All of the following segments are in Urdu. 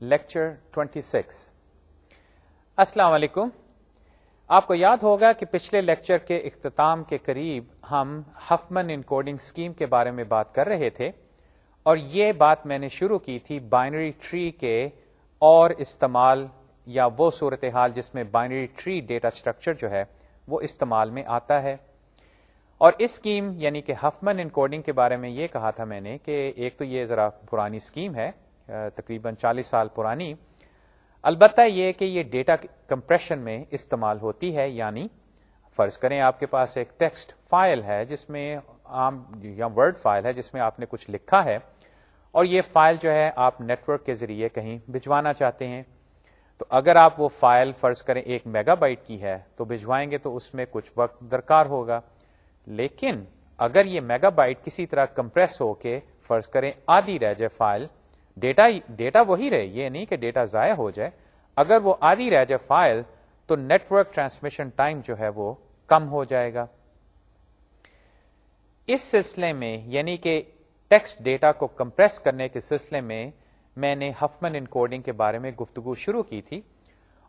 لیکچر 26 السلام علیکم۔ آپ کو یاد ہوگا کہ پچھلے لیکچر کے اختتام کے قریب ہم ہفمن ان کوڈنگ اسکیم کے بارے میں بات کر رہے تھے اور یہ بات میں نے شروع کی تھی بائنری ٹری کے اور استعمال یا وہ صورتحال جس میں بائنری ٹری ڈیٹا اسٹرکچر جو ہے وہ استعمال میں آتا ہے۔ اور اس اسکیم یعنی کہ ہفمن ان کوڈنگ کے بارے میں یہ کہا تھا میں نے کہ ایک تو یہ ذرا پرانی اسکیم ہے۔ تقریباً چالیس سال پرانی۔ البتہ یہ کہ یہ ڈیٹا کمپریشن میں استعمال ہوتی ہے یعنی فرض کریں آپ کے پاس ایک ٹیکسٹ فائل ہے جس میں عام یا ورڈ فائل ہے جس میں آپ نے کچھ لکھا ہے، اور یہ فائل جو ہے آپ نیٹورک کے ذریعے کہیں بھجوانا چاہتے ہیں۔ تو اگر آپ وہ فائل فرض کریں ایک میگا بائٹ کی ہے تو بھجوائیں گے تو اس میں کچھ وقت درکار ہوگا۔ لیکن اگر یہ میگا بائٹ کسی طرح کمپریس ہو کے فرض کریں آدھی رہ جائے فائل ڈیٹا ڈیٹا وہی رہے، یہ نہیں کہ ڈیٹا ضائع ہو جائے۔ اگر وہ آدھی رہ جائے فائل، تو نیٹورک ٹرانسمیشن ٹائم جو ہے وہ کم ہو جائے گا۔ اس سلسلے میں یعنی کہ ٹیکسٹ ڈیٹا کو کمپریس کرنے کے سلسلے میں میں نے ہفمن ان کوڈنگ کے بارے میں گفتگو شروع کی تھی۔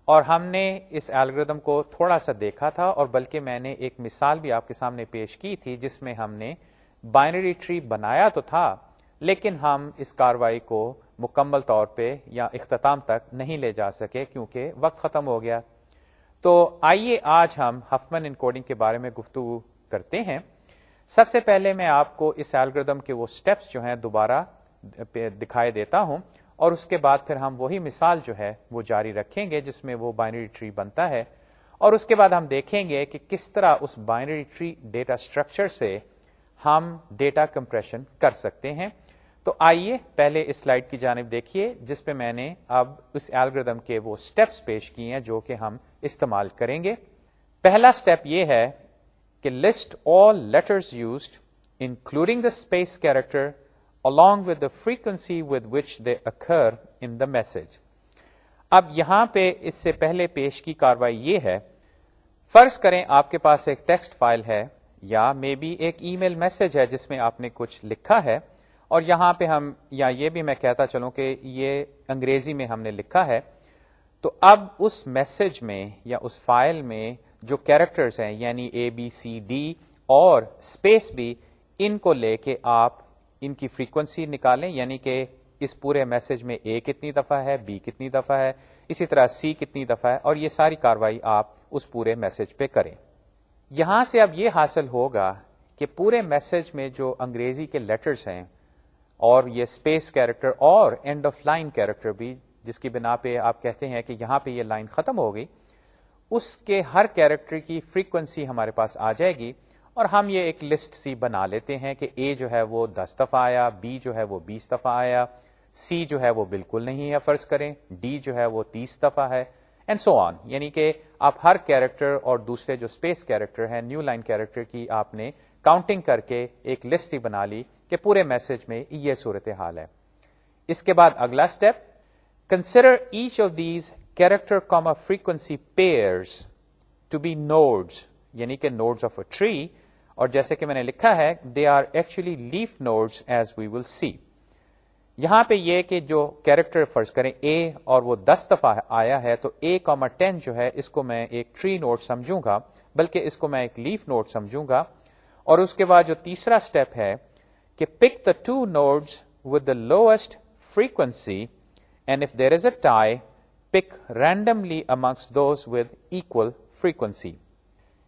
اور ہم نے اس الگریدم کو تھوڑا سا دیکھا تھا، اور بلکہ میں نے ایک مثال بھی آپ کے سامنے پیش کی تھی، جس میں ہم نے بائنری ٹری بنایا تو تھا۔ لیکن ہم اس کاروائی کو مکمل طور پہ یا اختتام تک نہیں لے جا سکے کیونکہ وقت ختم ہو گیا۔ تو آئیے آج ہم ہفمن ان کوڈنگ کے بارے میں گفتگو کرتے ہیں۔ سب سے پہلے میں آپ کو اس الگریدم کے وہ سٹیپس جو ہیں دوبارہ دکھائی دیتا ہوں اور اس کے بعد پھر ہم وہی مثال جو ہے وہ جاری رکھیں گے جس میں وہ بائنری ٹری بنتا ہے اور اس کے بعد ہم دیکھیں گے کہ کس طرح اس بائنری ٹری ڈیٹا اسٹرکچر سے ہم ڈیٹا کمپریشن کر سکتے ہیں۔ تو آئیے پہلے اس سلائڈ کی جانب دیکھیے، جس پہ میں نے اب اس ایلگردم کے وہ سٹیپس پیش کیے ہیں جو کہ ہم استعمال کریں گے پہلا سٹیپ یہ ہے کہ list all letters used including the space character along with the frequency with which they occur in the message. اب یہاں پہ اس سے پہلے پیش کی کاروائی یہ ہے، فرض کریں آپ کے پاس ایک ٹیکسٹ فائل ہے یا مے بی ایک ای میل میسج ہے جس میں آپ نے کچھ لکھا ہے اور یہاں پہ ہم یا یہ بھی میں کہتا چلوں کہ یہ انگریزی میں ہم نے لکھا ہے، تو اب اس میسج میں یا اس فائل میں جو کیریکٹرز ہیں یعنی اے بی سی ڈی اور اسپیس بھی، ان کو لے کے آپ ان کی فریکوینسی نکالیں یعنی کہ اس پورے میسج میں اے کتنی دفعہ ہے بی کتنی دفعہ ہے، اسی طرح سی کتنی دفعہ ہے، اور یہ ساری کاروائی آپ اس پورے میسج پہ کریں۔ یہاں سے اب یہ حاصل ہوگا کہ پورے میسج میں جو انگریزی کے لیٹرز ہیں اور یہ اسپیس کیریکٹر اور اینڈ آف لائن کیریکٹر بھی، جس کی بنا پہ آپ کہتے ہیں کہ یہاں پہ یہ لائن ختم ہو گئی، اس کے ہر کیریکٹر کی فریکوینسی ہمارے پاس آ جائے گی اور ہم یہ ایک لسٹ سی بنا لیتے ہیں کہ اے جو ہے وہ دس دفعہ آیا بی جو ہے وہ بیس دفعہ آیا سی جو ہے وہ بالکل نہیں ہے، فرض کریں ڈی جو ہے وہ تیس دفعہ ہے اینڈ سو آن یعنی کہ آپ ہر کیریکٹر اور دوسرے جو اسپیس کیریکٹر ہیں نیو لائن کیریکٹر کی آپ نے کاؤنٹنگ کر کے ایک لسٹ ہی بنا لی کہ پورے میسج میں یہ صورت حال ہے۔ اس کے بعد اگلا step consider each of these character comma frequency pairs to be nodes یعنی کہ نوڈز آف اے ٹری اور جیسے کہ میں نے لکھا ہے they are actually leaf nodes as we will see یہاں پہ یہ کہ جو کیریکٹر فرض کریں اے اور وہ دس دفعہ آیا ہے، تو اے کاما ٹین جو ہے، اس کو میں ایک ٹری نوٹ سمجھوں گا، بلکہ اس کو میں ایک لیف نوٹ سمجھوں گا۔ اور اس کے بعد جو تیسرا اسٹیپ ہے کہ pick the two nodes with the lowest frequency and if there is a tie pick randomly amongst those with equal frequency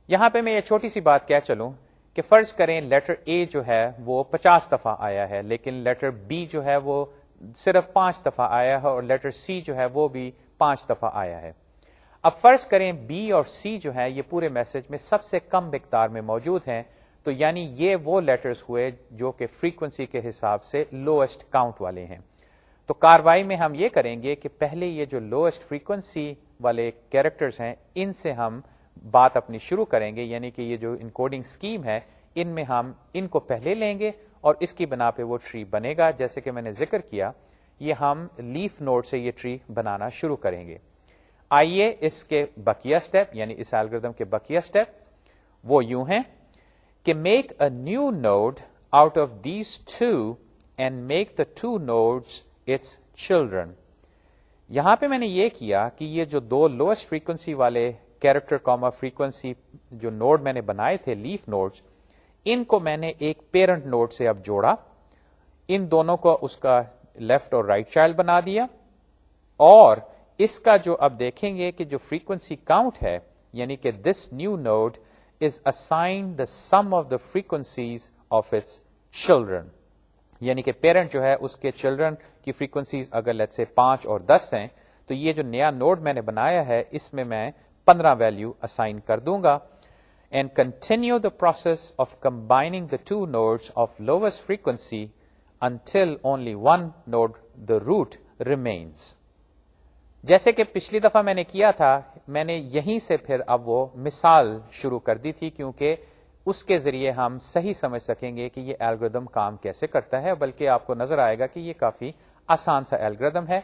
یہاں پہ میں یہ چھوٹی سی بات کیا چلوں کہ فرض کریں لیٹر اے جو ہے وہ پچاس دفعہ آیا ہے، لیکن لیٹر بی جو ہے وہ صرف پانچ دفعہ آیا ہے اور لیٹر سی جو ہے وہ بھی پانچ دفعہ آیا ہے۔ اب فرض کریں بی اور سی جو ہے یہ پورے میسج میں سب سے کم مقدار میں موجود ہیں۔ تو یعنی یہ وہ لیٹرز ہوئے جو کہ فریکوینسی کے حساب سے لوئسٹ کاؤنٹ والے ہیں۔ تو کاروائی میں ہم یہ کریں گے کہ پہلے یہ جو لوئسٹ فریکوینسی والے کیریکٹرز ہیں، ان سے ہم بات اپنی شروع کریں گے۔ یعنی کہ یہ جو انکوڈنگ اسکیم ہے، ان میں ہم ان کو پہلے لیں گے اور اس کی بنا پہ وہ ٹری بنے گا۔ جیسے کہ میں نے ذکر کیا، یہ ہم لیف نوٹ سے یہ ٹری بنانا شروع کریں گے۔ آئیے اس کے بکیا اسٹیپ یعنی اس الگردم کے بکیا اسٹیپ وہ یوں ہیں۔ کہ make a new node out of these two and make the two nodes its children یہاں پہ میں نے یہ کیا کہ یہ جو دو لوئسٹ فریکوینسی والے کیریکٹر کاما فریکوینسی جو نوڈ میں نے بنائے تھے لیف نوڈ ان کو میں نے ایک پیرنٹ نوڈ سے اب جوڑا. ان دونوں کو اس کا لیفٹ اور رائٹ right چائلڈ بنا دیا. اور اس کا جو اب دیکھیں گے کہ جو فریکوینسی کاؤنٹ ہے یعنی کہ this new node is assign the sum of the frequencies of its children یعنی کہ پیرنٹ جو ہے، اس کے چلڈرن کی فریکوینسیز اگر لیٹ سے پانچ اور دس ہیں، تو یہ جو نیا نوڈ میں نے بنایا ہے، اس میں میں پندرہ ویلو اسائن کر دوں گا and continue the process of combining the two node of lowest frequency until only one node the root remains جیسے کہ پچھلی دفعہ میں نے کیا تھا، میں نے یہیں سے پھر اب وہ مثال شروع کر دی تھی، کیونکہ اس کے ذریعے ہم صحیح سمجھ سکیں گے کہ یہ الگریدم کام کیسے کرتا ہے، بلکہ آپ کو نظر آئے گا کہ یہ کافی آسان سا الگریدم ہے۔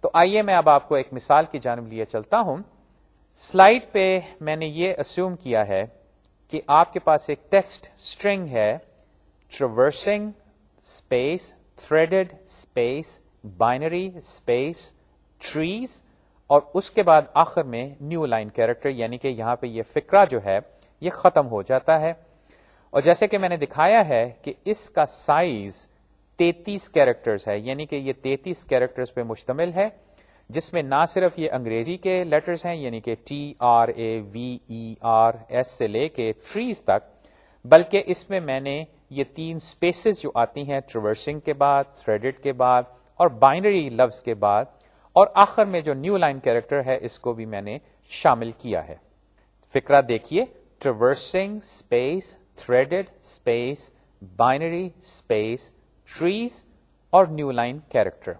تو آئیے میں اب آپ کو ایک مثال کی جانب لیے چلتا ہوں۔ سلائڈ پہ میں نے یہ اسیوم کیا ہے کہ آپ کے پاس ایک ٹیکسٹ اسٹرنگ ہے traversing space threaded space binary space trees اور اس کے بعد آخر میں نیو لائن کیریکٹر یعنی کہ یہاں پہ یہ فکرہ جو ہے، یہ ختم ہو جاتا ہے۔ اور جیسے کہ میں نے دکھایا ہے کہ اس کا سائز تینتیس کیریکٹرز ہے یعنی کہ یہ تینتیس کیریکٹرز پہ مشتمل ہے، جس میں نہ صرف یہ انگریزی کے لیٹرز ہیں یعنی کہ T R A V E R S سے لے کے ٹریز تک، بلکہ اس میں میں نے یہ تین سپیسز جو آتی ہیں ٹریورسنگ کے بعد تھریڈڈ کے بعد اور بائنری لفظ کے بعد اور آخر میں جو نیو لائن کیریکٹر ہے، اس کو بھی میں نے شامل کیا ہے۔ فکرہ دیکھیے۔ Traversing space threaded space binary space trees اور نیو لائن کیریکٹر۔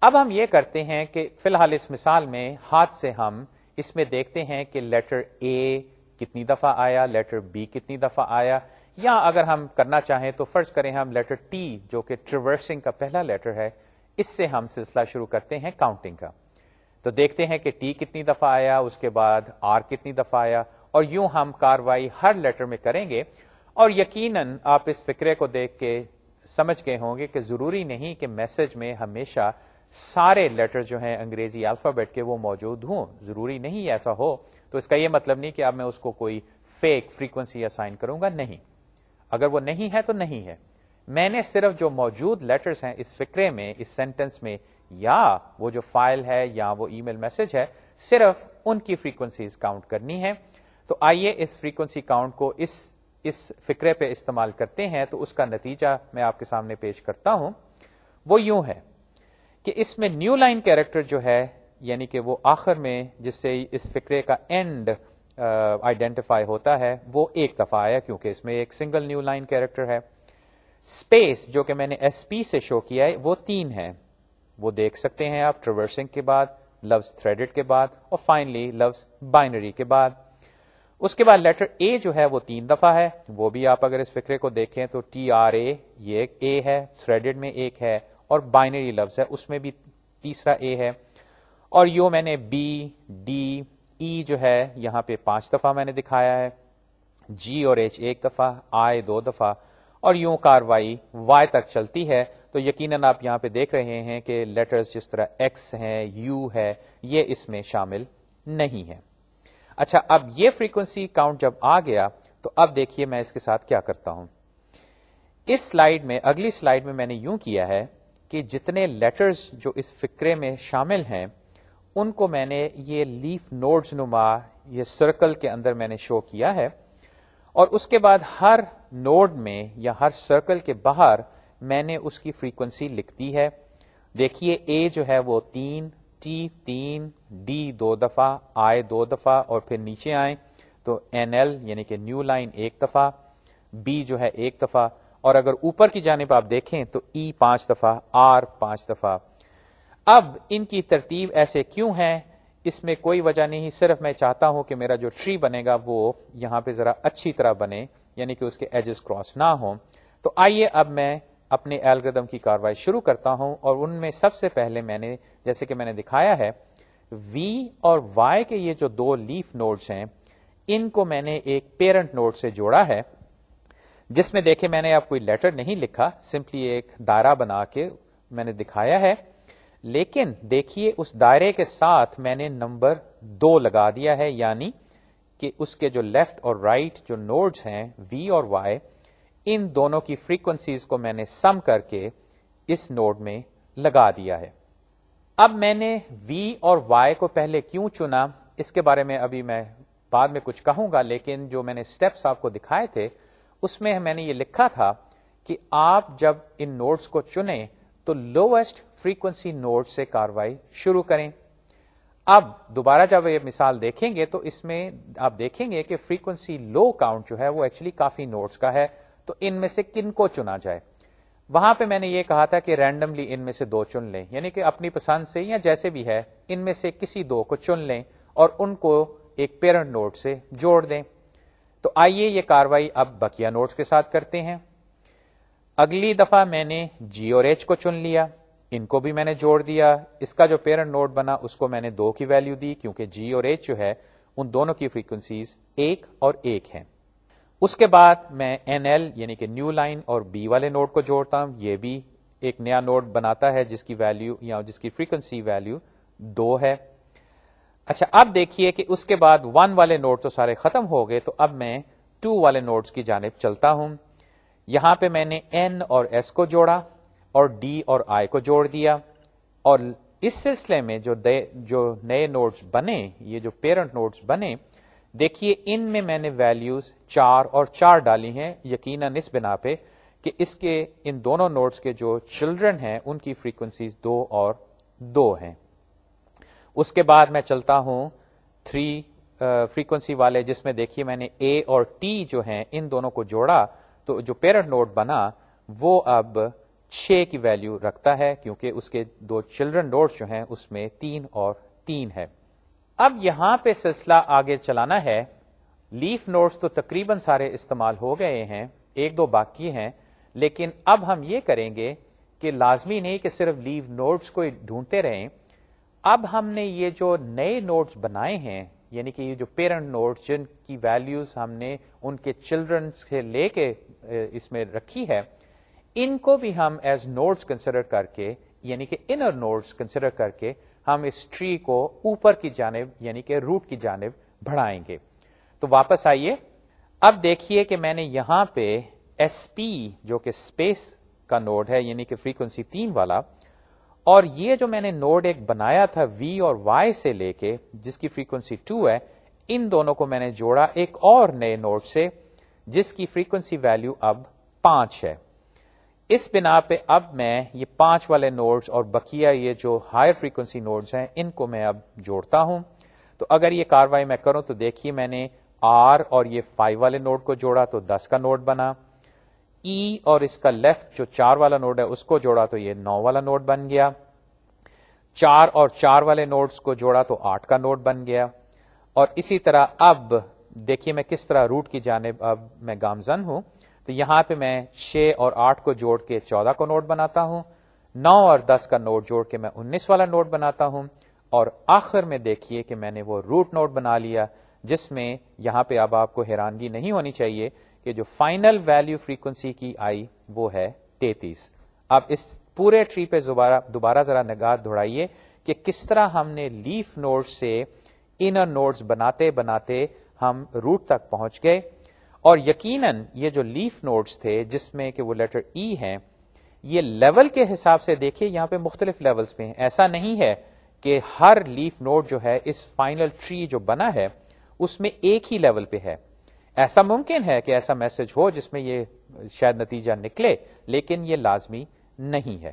اب ہم یہ کرتے ہیں کہ فی الحال اس مثال میں ہاتھ سے ہم اس میں دیکھتے ہیں کہ لیٹر اے کتنی دفعہ آیا، لیٹر بی کتنی دفعہ آیا۔ یا اگر ہم کرنا چاہیں تو فرض کریں ہم لیٹر ٹی جو کہ ٹریورسنگ کا پہلا لیٹر ہے اس سے ہم سلسلہ شروع کرتے ہیں کاؤنٹنگ کا۔ تو دیکھتے ہیں کہ ٹی کتنی دفعہ آیا، اس کے بعد آر کتنی دفعہ آیا، اور یوں ہم کاروائی ہر لیٹر میں کریں گے۔ اور یقیناً آپ اس فکرے کو دیکھ کے سمجھ گئے ہوں گے کہ ضروری نہیں کہ میسج میں ہمیشہ سارے لیٹر جو ہیں انگریزی الفابیٹ کے وہ موجود ہوں۔ ضروری نہیں ایسا ہو۔ تو اس کا یہ مطلب نہیں کہ اب میں اس کو کوئی فیک فریکوینسی اسائن کروں گا، نہیں۔ اگر وہ نہیں ہے تو نہیں ہے۔ میں نے صرف جو موجود لیٹرز ہیں اس فکرے میں، اس سینٹینس میں، یا وہ جو فائل ہے یا وہ ای میل میسج ہے، صرف ان کی فریکوینسیز کاؤنٹ کرنی ہے تو آئیے اس فریکوینسی کاؤنٹ کو اس اس فکرے پہ استعمال کرتے ہیں۔ تو اس کا نتیجہ میں آپ کے سامنے پیش کرتا ہوں۔ وہ یوں ہے کہ اس میں نیو لائن کیریکٹر جو ہے یعنی کہ وہ آخر میں جس سے اس فکرے کا اینڈ آئیڈینٹیفائی ہوتا ہے، وہ ایک دفعہ آیا کیونکہ اس میں ایک سنگل نیو لائن کیریکٹر ہے۔ اسپیس جو کہ میں نے ایس پی سے شو کیا ہے، وہ تین ہے وہ دیکھ سکتے ہیں آپ ٹریورسنگ کے بعد لفظ تھریڈڈ کے بعد، اور فائنلی لفظ بائنری کے بعد۔ اس کے بعد لیٹر اے جو ہے وہ تین دفعہ ہے۔ وہ بھی آپ اگر اس فکرے کو دیکھیں تو ٹی آر اے یہ ایک اے ہے تھریڈڈ میں ایک ہے، اور بائنری لفظ ہے، اس میں بھی تیسرا اے ہے۔ اور یو میں نے بی ڈی ای جو ہے، یہاں پہ پانچ دفعہ میں نے دکھایا ہے۔ جی اور ایچ ایک دفعہ آئے دو دفعہ۔ اور یوں کاروائی وائی تک چلتی ہے، تو یقیناً آپ یہاں پہ دیکھ رہے ہیں کہ لیٹرز جس طرح ایکس ہیں یو ہے، یہ اس میں شامل نہیں ہے اچھا اب یہ فریکوینسی کاؤنٹ جب آ گیا، تو اب دیکھیے میں اس کے ساتھ کیا کرتا ہوں۔ اس سلائیڈ میں، اگلی سلائیڈ میں میں نے یوں کیا ہے کہ جتنے لیٹرز جو اس فکرے میں شامل ہیں، ان کو میں نے یہ لیف نوڈز نما، یہ سرکل کے اندر میں نے شو کیا ہے۔ اور اس کے بعد ہر نوڈ میں یا ہر سرکل کے باہر میں نے اس کی فریکوینسی لکھ دی ہے۔ دیکھیے اے جو ہے وہ تین ٹی تین ڈی دو دفعہ آئے دو دفعہ اور پھر نیچے آئے تو این ایل یعنی کہ نیو لائن ایک دفعہ بی جو ہے ایک دفعہ۔ اور اگر اوپر کی جانب آپ دیکھیں تو ای e پانچ دفعہ آر پانچ دفعہ۔ اب ان کی ترتیب ایسے کیوں ہے اس میں کوئی وجہ نہیں، صرف میں چاہتا ہوں کہ میرا جو ٹری بنے گا وہ یہاں پہ ذرا اچھی طرح بنے یعنی کہ اس کے ایجز کراس نہ ہوں۔ تو آئیے اب میں اپنے الگردم کی کاروائی شروع کرتا ہوں، اور ان میں سب سے پہلے میں نے، جیسے کہ میں نے دکھایا ہے وی اور وائی کے یہ جو دو لیف نوڈز ہیں، ان کو میں نے ایک پیرنٹ نوڈ سے جوڑا ہے، جس میں دیکھے میں نے اب کوئی لیٹر نہیں لکھا سمپلی ایک دائرہ بنا کے میں نے دکھایا ہے۔ لیکن دیکھیے اس دائرے کے ساتھ میں نے نمبر دو لگا دیا ہے یعنی کہ اس کے جو لیفٹ اور رائٹ right جو نوڈز ہیں وی اور وائی ان دونوں کی فریکوینسیز کو میں نے سم کر کے اس نوڈ میں لگا دیا ہے۔ اب میں نے وی اور وائی کو پہلے کیوں چنا؟ اس کے بارے میں ابھی میں بعد میں کچھ کہوں گا، لیکن جو میں نے اسٹیپس آپ کو دکھائے تھے، اس میں میں نے یہ لکھا تھا کہ آپ جب ان نوٹس کو چنیں تو لوئسٹ فریکوینسی نوٹ سے کاروائی شروع کریں۔ اب دوبارہ جب یہ مثال دیکھیں گے تو اس میں آپ دیکھیں گے کہ فریکوینسی لو کاؤنٹ جو ہے وہ ایکچولی کافی نوٹس کا ہے۔ تو ان میں سے کن کو چنا جائے؟ وہاں پہ میں نے یہ کہا تھا کہ رینڈملی ان میں سے دو چن لیں یعنی کہ اپنی پسند سے یا جیسے بھی ہے، ان میں سے کسی دو کو چن لیں اور ان کو ایک پیرنٹ نوٹ سے جوڑ دیں۔ تو آئیے یہ کاروائی اب بکیا نوٹس کے ساتھ کرتے ہیں۔ اگلی دفعہ میں نے جی اور ایچ کو چن لیا۔ ان کو بھی میں نے جوڑ دیا۔ اس کا جو پیرنٹ نوٹ بنا، اس کو میں نے دو کی ویلو دی، کیونکہ جی اور ایچ جو ہے، ان دونوں کی فریکوینسیز ایک اور ایک ہیں۔ اس کے بعد میں این ایل یعنی کہ نیو لائن اور بی والے نوٹ کو جوڑتا ہوں۔ یہ بھی ایک نیا نوٹ بناتا ہے، جس کی ویلو یا جس کی فریکوینسی ویلو دو ہے۔ اچھا اب دیکھیے کہ اس کے بعد ون والے نوٹ تو سارے ختم ہو گئے، تو اب میں ٹو والے نوٹس کی جانب چلتا ہوں۔ یہاں پہ میں نے این اور ایس کو جوڑا اور ڈی اور آئی کو جوڑ دیا اور اس سلسلے میں جو جو نئے نوٹس بنے، یہ جو پیرنٹ نوٹس بنے، دیکھیے ان میں میں نے ویلیوز چار اور چار ڈالی ہیں، یقیناً اس بنا پہ کہ اس کے، ان دونوں نوٹس کے جو چلڈرن ہیں، ان کی فریکوینسیز دو اور دو ہیں۔ اس کے بعد میں چلتا ہوں تھری فریکوینسی والے، جس میں دیکھیے میں نے اے اور ٹی جو ہیں، ان دونوں کو جوڑا تو جو پیرنٹ نوٹ بنا، وہ اب چھ کی ویلو رکھتا ہے، کیونکہ اس کے دو چلڈرن نوٹس جو ہیں، اس میں تین اور تین ہے۔ اب یہاں پہ سلسلہ آگے چلانا ہے۔ لیف نوٹس تو تقریباً سارے استعمال ہو گئے ہیں، ایک دو باقی ہیں۔ لیکن اب ہم یہ کریں گے کہ لازمی نہیں کہ صرف لیو نوٹس کو ڈھونڈتے رہیں۔ اب ہم نے یہ جو نئے نوٹس بنائے ہیں یعنی کہ یہ جو پیرنٹ نوٹس جن کی ویلیوز ہم نے ان کے چلڈرن سے لے کے اس میں رکھی ہے، ان کو بھی ہم ایز نوٹس کنسیڈر کر کے یعنی کہ انر نوٹس کنسیڈر کر کے ہم اس ٹری کو اوپر کی جانب یعنی کہ روٹ کی جانب بڑھائیں گے۔ تو واپس آئیے۔ اب دیکھیے کہ میں نے یہاں پہ ایس پی جو کہ اسپیس کا نوڈ ہے یعنی کہ فریکوینسی تین والا، اور یہ جو میں نے نوڈ ایک بنایا تھا وی اور وائی سے لے کے، جس کی فریکوینسی ٹو ہے، ان دونوں کو میں نے جوڑا ایک اور نئے نوڈ سے۔ جس کی فریکوینسی ویلو اب پانچ ہے۔ اس بنا پہ اب میں یہ پانچ والے نوڈز اور بکیا یہ جو ہائر فریکوینسی نوڈز ہیں، ان کو میں اب جوڑتا ہوں۔ تو اگر یہ کاروائی میں کروں تو دیکھیے میں نے آر اور یہ فائیو والے نوڈ کو جوڑا تو دس کا نوڈ بنا۔ ای e اور اس کا لیفٹ جو چار والا نوڈ ہے، اس کو جوڑا تو یہ نو والا نوڈ بن گیا۔ چار اور چار والے نوڈز کو جوڑا تو آٹھ کا نوڈ بن گیا۔ اور اسی طرح اب دیکھیے میں کس طرح روٹ کی جانب اب میں گامزن ہوں۔ تو یہاں پہ میں چھ اور آٹھ کو جوڑ کے چودہ کو نوٹ بناتا ہوں۔ نو اور دس کا نوٹ جوڑ کے میں انیس والا نوٹ بناتا ہوں۔ اور آخر میں دیکھیے کہ میں نے وہ روٹ نوٹ بنا لیا، جس میں یہاں پہ اب آپ کو حیرانگی نہیں ہونی چاہیے کہ جو فائنل ویلو فریکوینسی کی آئی وہ ہے تینتیس۔ اب اس پورے ٹری پہ دوبارہ ذرا نگاہ دوڑائیے کہ کس طرح ہم نے لیف نوٹ سے انر نوٹس بناتے بناتے ہم روٹ تک پہنچ گئے اور یقیناً یہ جو لیف نوٹس تھے، جس میں کہ وہ لیٹر ای e ہیں، یہ لیول کے حساب سے دیکھیے یہاں پہ مختلف لیولز پہ ہیں۔ ایسا نہیں ہے کہ ہر لیف نوٹ جو ہے اس فائنل ٹری جو بنا ہے، اس میں ایک ہی لیول پہ ہے۔ ایسا ممکن ہے کہ ایسا میسج ہو جس میں یہ شاید نتیجہ نکلے، لیکن یہ لازمی نہیں ہے۔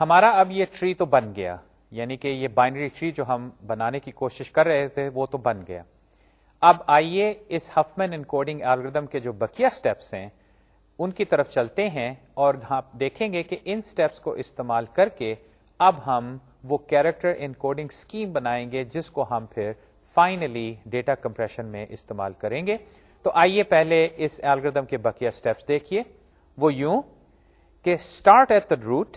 ہمارا اب یہ ٹری تو بن گیا یعنی کہ یہ بائنری ٹری جو ہم بنانے کی کوشش کر رہے تھے، وہ تو بن گیا۔ اب آئیے اس ہفمن ان کوڈنگ الگریدم کے جو بکیا سٹیپس ہیں، ان کی طرف چلتے ہیں اور ہاں، دیکھیں گے کہ ان سٹیپس کو استعمال کر کے اب ہم وہ کیریکٹر ان کوڈنگ اسکیم بنائیں گے، جس کو ہم پھر فائنلی ڈیٹا کمپریشن میں استعمال کریں گے۔ تو آئیے پہلے اس الگریدم کے بکیا سٹیپس دیکھیے۔ وہ یوں کہ اسٹارٹ ایٹ دا روٹ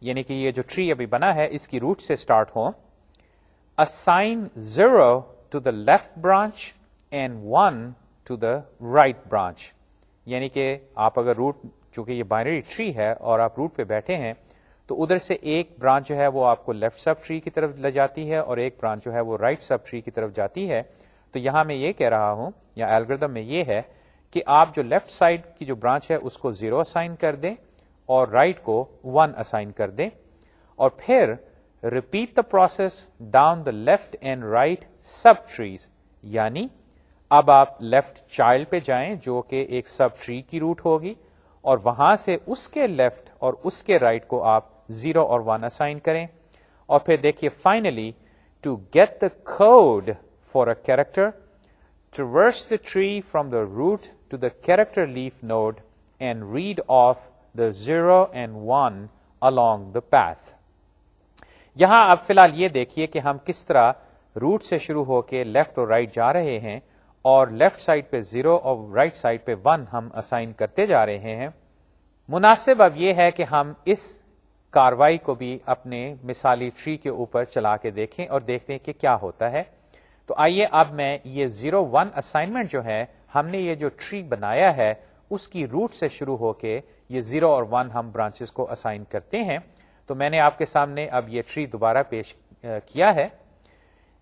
یعنی کہ یہ جو ٹری ابھی بنا ہے، اس کی روٹ سے start who. Assign zero to the left branch and one to the right branch یعنی کہ آپ اگر روٹ چونکہ یہ بائنری ٹری ہے اور آپ روٹ پہ بیٹھے ہیں، تو ادھر سے ایک برانچ جو ہے وہ آپ کو لیفٹ سب ٹری کی طرف لے جاتی ہے اور ایک برانچ جو ہے وہ رائٹ سب ٹری کی طرف جاتی ہے۔ تو یہاں میں یہ کہہ رہا ہوں، یا الگردم میں یہ ہے کہ آپ جو لیفٹ سائڈ کی جو برانچ ہے، اس کو زیرو اسائن کر دیں اور رائٹ right کو ون اسائن کر دیں۔ اور پھر repeat the process down the left and right subtrees یعنی اب آپ لیفٹ چائلڈ پہ جائیں جو کہ ایک سب ٹری کی روٹ ہوگی اور وہاں سے اس کے لیفٹ اور اس کے رائٹ right کو آپ زیرو اور ون اسائن کریں اور پھر دیکھیے finally to get the code for a character traverse the tree from the root to the character leaf node and read off the zero and one along the path یہاں اب فی الحال یہ دیکھیے کہ ہم کس طرح روٹ سے شروع ہو کے لیفٹ اور رائٹ جا رہے ہیں اور لیفٹ سائڈ پہ زیرو اور رائٹ سائڈ پہ ون ہم اسائن کرتے جا رہے ہیں۔ مناسب اب یہ ہے کہ ہم اس کاروائی کو بھی اپنے مثالی ٹری کے اوپر چلا کے دیکھیں اور دیکھتے ہیں کہ کیا ہوتا ہے۔ تو آئیے اب میں یہ زیرو ون اسائنمنٹ جو ہے، ہم نے یہ جو ٹری بنایا ہے، اس کی روٹ سے شروع ہو کے یہ زیرو اور ون ہم برانچز کو اسائن کرتے ہیں۔ تو میں نے آپ کے سامنے اب یہ ٹری دوبارہ پیش کیا ہے۔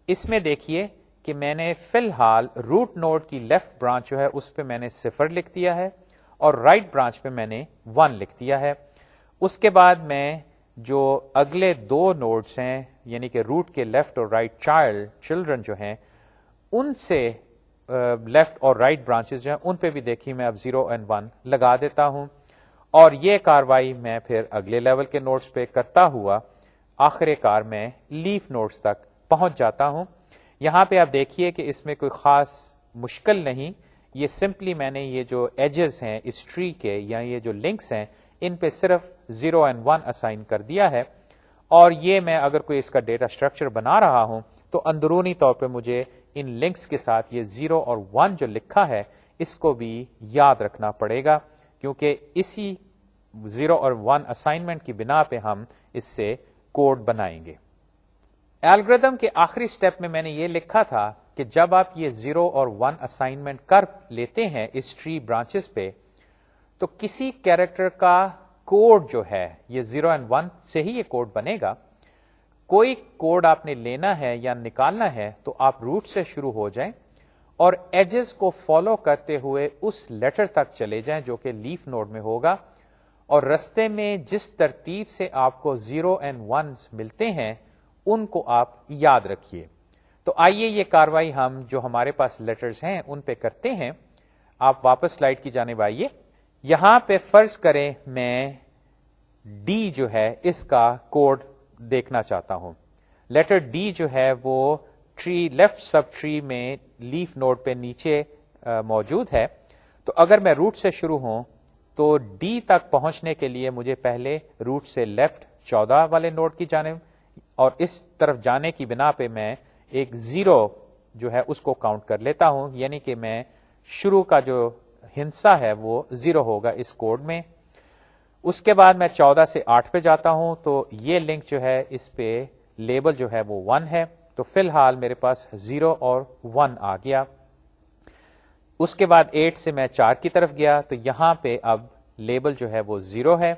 اس میں دیکھیے کہ میں نے فی الحال روٹ نوڈ کی لیفٹ برانچ جو ہے، اس پہ میں نے صفر لکھ دیا ہے اور رائٹ right برانچ پہ میں نے ون لکھ دیا ہے۔ اس کے بعد میں جو اگلے دو نوڈس ہیں یعنی کہ روٹ کے لیفٹ اور رائٹ چائلڈ چلڈرن جو ہیں، ان سے لیفٹ اور رائٹ right برانچز جو ہیں، ان پہ بھی دیکھی میں اب زیرو اینڈ ون لگا دیتا ہوں۔ اور یہ کاروائی میں پھر اگلے لیول کے نوٹس پہ کرتا ہوا آخر کار میں لیف نوٹس تک پہنچ جاتا ہوں۔ یہاں پہ آپ دیکھیے کہ اس میں کوئی خاص مشکل نہیں، یہ سمپلی میں نے یہ جو ایجز ہیں اس ٹری کے یا یہ جو لنکس ہیں، ان پہ صرف زیرو اینڈ ون اسائن کر دیا ہے۔ اور یہ میں اگر کوئی اس کا ڈیٹا اسٹرکچر بنا رہا ہوں، تو اندرونی طور پہ مجھے ان لنکس کے ساتھ یہ زیرو اور ون جو لکھا ہے، اس کو بھی یاد رکھنا پڑے گا۔ کیونکہ اسی زیرو اور ون اسائنمنٹ کی بنا پہ ہم اس سے کوڈ بنائیں گے۔ ایلگردم کے آخری سٹیپ میں میں نے یہ لکھا تھا کہ جب آپ یہ زیرو اور ون اسائنمنٹ کر لیتے ہیں اس ٹری برانچز پہ، تو کسی کیریکٹر کا کوڈ جو ہے، یہ زیرو اینڈ ون سے ہی یہ کوڈ بنے گا۔ کوئی کوڈ آپ نے لینا ہے یا نکالنا ہے تو آپ روٹ سے شروع ہو جائیں۔ اور ایجز کو فالو کرتے ہوئے اس لیٹر تک چلے جائیں جو کہ لیف نوڈ میں ہوگا اور رستے میں جس ترتیب سے آپ کو زیرو اینڈ ون ملتے ہیں، ان کو آپ یاد رکھیے۔ تو آئیے یہ کاروائی ہم جو ہمارے پاس لیٹرز ہیں، ان پہ کرتے ہیں۔ آپ واپس سلائڈ کی جانب آئیے۔ یہاں پہ فرض کریں میں ڈی جو ہے، اس کا کوڈ دیکھنا چاہتا ہوں۔ لیٹر ڈی جو ہے، وہ ٹری لیفٹ سب ٹری میں لیف نوڈ پہ نیچے موجود ہے۔ تو اگر میں روٹ سے شروع ہوں، تو ڈی تک پہنچنے کے لیے مجھے پہلے روٹ سے لیفٹ چودہ والے نوڈ کی جانب، اور اس طرف جانے کی بنا پہ میں ایک زیرو جو ہے اس کو کاؤنٹ کر لیتا ہوں۔ یعنی کہ میں شروع کا جو ہنسا ہے، وہ زیرو ہوگا اس کوڈ میں۔ اس کے بعد میں چودہ سے آٹھ پہ جاتا ہوں، تو یہ لنک جو ہے اس پہ لیبل جو ہے وہ ون ہے۔ تو فی الحال میرے پاس زیرو اور ون آ گیا۔ اس کے بعد ایٹ سے میں چار کی طرف گیا، تو یہاں پہ اب لیبل جو ہے وہ زیرو ہے۔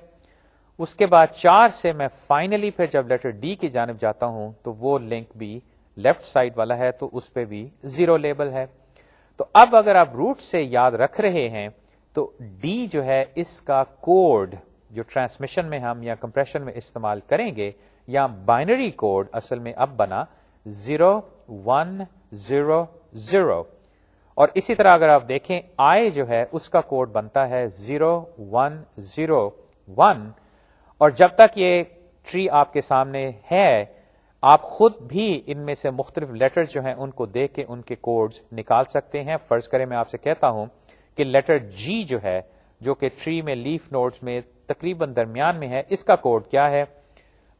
اس کے بعد چار سے میں فائنلی پھر جب لیٹر ڈی کی جانب جاتا ہوں، تو وہ لنک بھی لیفٹ سائڈ والا ہے، تو اس پہ بھی زیرو لیبل ہے۔ تو اب اگر آپ روٹ سے یاد رکھ رہے ہیں، تو ڈی جو ہے اس کا کوڈ جو ٹرانسمیشن میں ہم یا کمپریشن میں استعمال کریں گے، یا بائنری کوڈ اصل میں اب بنا زیرو ون زیرو زیرو اور اسی طرح اگر آپ دیکھیں آئی جو ہے، اس کا کوڈ بنتا ہے زیرو ون زیرو ون اور جب تک یہ ٹری آپ کے سامنے ہے، آپ خود بھی ان میں سے مختلف لیٹر جو ہیں، ان کو دیکھ کے ان کے کوڈز نکال سکتے ہیں۔ فرض کرے میں آپ سے کہتا ہوں کہ لیٹر جی جو ہے، جو کہ ٹری میں لیف نوٹس میں تقریباً درمیان میں ہے، اس کا کوڈ کیا ہے؟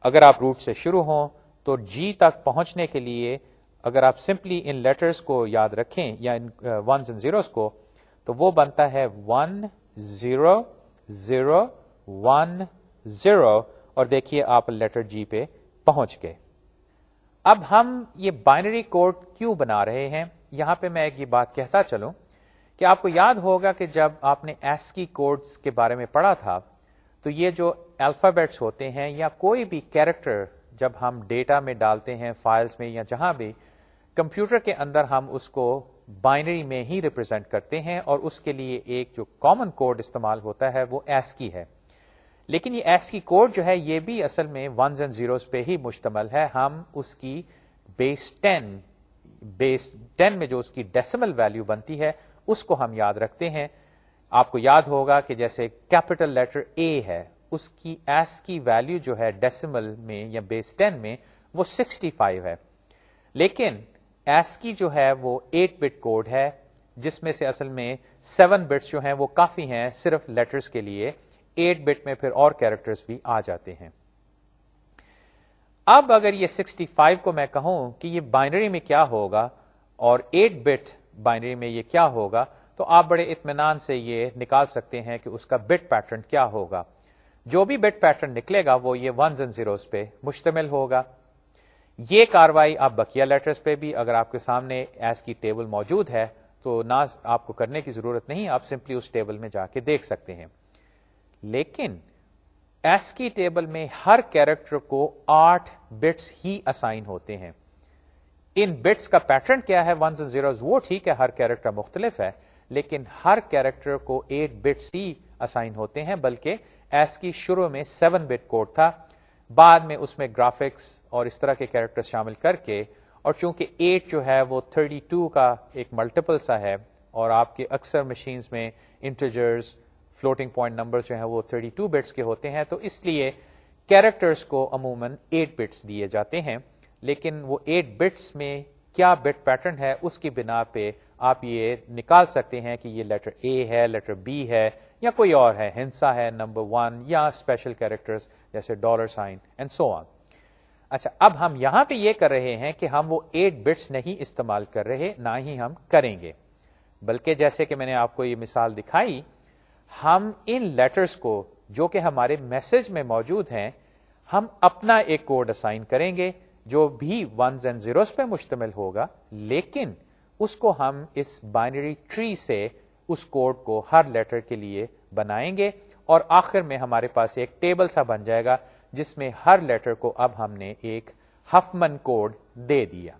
اگر آپ روٹ سے شروع ہوں تو جی تک پہنچنے کے لیے اگر آپ سمپلی ان لیٹرز کو یاد رکھیں یا ان ونز اینڈ زیروز کو، تو وہ بنتا ہے one zero zero one zero اور دیکھیے آپ لیٹر جی پہ پہنچ گئے۔ اب ہم یہ بائنری کوڈ کیوں بنا رہے ہیں؟ یہاں پہ میں ایک یہ بات کہتا چلوں کہ آپ کو یاد ہوگا کہ جب آپ نے ایس کی کوڈ کے بارے میں پڑھا تھا، تو تو یہ جو الفابیٹس ہوتے ہیں یا کوئی بھی کیریکٹر جب ہم ڈیٹا میں ڈالتے ہیں فائلز میں یا جہاں بھی، کمپیوٹر کے اندر ہم اس کو بائنری میں ہی ریپرزینٹ کرتے ہیں اور اس کے لیے ایک جو کامن کوڈ استعمال ہوتا ہے وہ ایس کی ہے۔ لیکن یہ ایس کی کوڈ جو ہے یہ بھی اصل میں ونز اینڈ زیروز پہ ہی مشتمل ہے۔ ہم اس کی بیس ٹین بیس ٹین میں جو اس کی ڈیسیمل ویلو بنتی ہے، اس کو ہم یاد رکھتے ہیں۔ آپ کو یاد ہوگا کہ جیسے کیپٹل لیٹر اے ہے۔ اس کی، ایس کی ویلو جو ہے ڈیسیمل میں یا بیس ٹین میں وہ سکسٹی فائیو ہے. لیکن ایس کی جو ہے وہ ایٹ بٹ کوڈ ہے، جس میں سے اصل میں سیون بٹس جو ہیں وہ کافی ہیں صرف لیٹرز کے لیے ایٹ بٹ میں پھر اور کیریکٹرز بھی آ جاتے ہیں۔ اب اگر یہ سکسٹی فائیو کو میں کہوں کہ یہ بائنری میں کیا ہوگا اور ایٹ بٹ بائنری میں یہ کیا ہوگا، تو آپ بڑے اطمینان سے یہ نکال سکتے ہیں کہ اس کا بٹ پیٹرن کیا ہوگا۔ جو بھی بٹ پیٹرن نکلے گا وہ یہ ونز اینڈ زیروز پہ مشتمل ہوگا۔ یہ کاروائی آپ بکیا لیٹرز پہ بھی اگر آپ کے سامنے ایس کی ٹیبل موجود ہے، تو نہ آپ کو کرنے کی ضرورت نہیں، آپ سمپلی اس ٹیبل میں جا کے دیکھ سکتے ہیں۔ لیکن ایس کی ٹیبل میں ہر کیریکٹر کو آٹھ بٹس ہی اسائن ہوتے ہیں۔ ان بٹس کا پیٹرن کیا ہے؟ ونز اینڈ زیروز وہ ٹھیک ہے، ہر کیریکٹر مختلف ہے، لیکن ہر کیریکٹر کو ایٹ بٹس ہی اسائن ہوتے ہیں، بلکہ ایس کی شروع میں سیون بٹ کوڈ تھا، بعد میں اس میں گرافکس اور اس طرح کے کیریکٹر شامل کر کے، اور چونکہ ایٹ جو ہے وہ 32 کا ایک ملٹیپل سا ہے، اور آپ کے اکثر مشینز میں انٹرجرز فلوٹنگ پوائنٹ نمبر جو ہیں وہ 32 بٹس کے ہوتے ہیں، تو اس لیے کیریکٹرز کو عموماً 8 بٹس دیے جاتے ہیں، لیکن وہ 8 بٹس میں کیا بٹ پیٹرن ہے، اس کی بنا پہ آپ یہ نکال سکتے ہیں کہ یہ لیٹر اے ہے، لیٹر بی ہے، یا کوئی اور ہے، ہنسا ہے، نمبر ون، یا اسپیشل کیریکٹرز جیسے dollar sign and so on اچھا اب ہم یہاں پہ یہ کر رہے ہیں کہ ہم وہ ایٹ بٹس نہیں استعمال کر رہے، نہ ہی ہم کریں گے۔ بلکہ جیسے کہ میں نے آپ کو یہ مثال دکھائی، ہم ان لیٹرز کو، جو کہ ہمارے میسج میں موجود ہیں، ہم اپنا ایک کوڈ اسائن کریں گے، جو بھی ونز اینڈ زیروز پہ مشتمل ہوگا، لیکن اس کو ہم اس بائنری ٹری سے اس کوڈ کو ہر لیٹر کے لیے بنائیں گے اور آخر میں ہمارے پاس ایک ٹیبل سا بن جائے گا جس میں ہر لیٹر کو اب ہم نے ایک ہفمن کوڈ دے دیا۔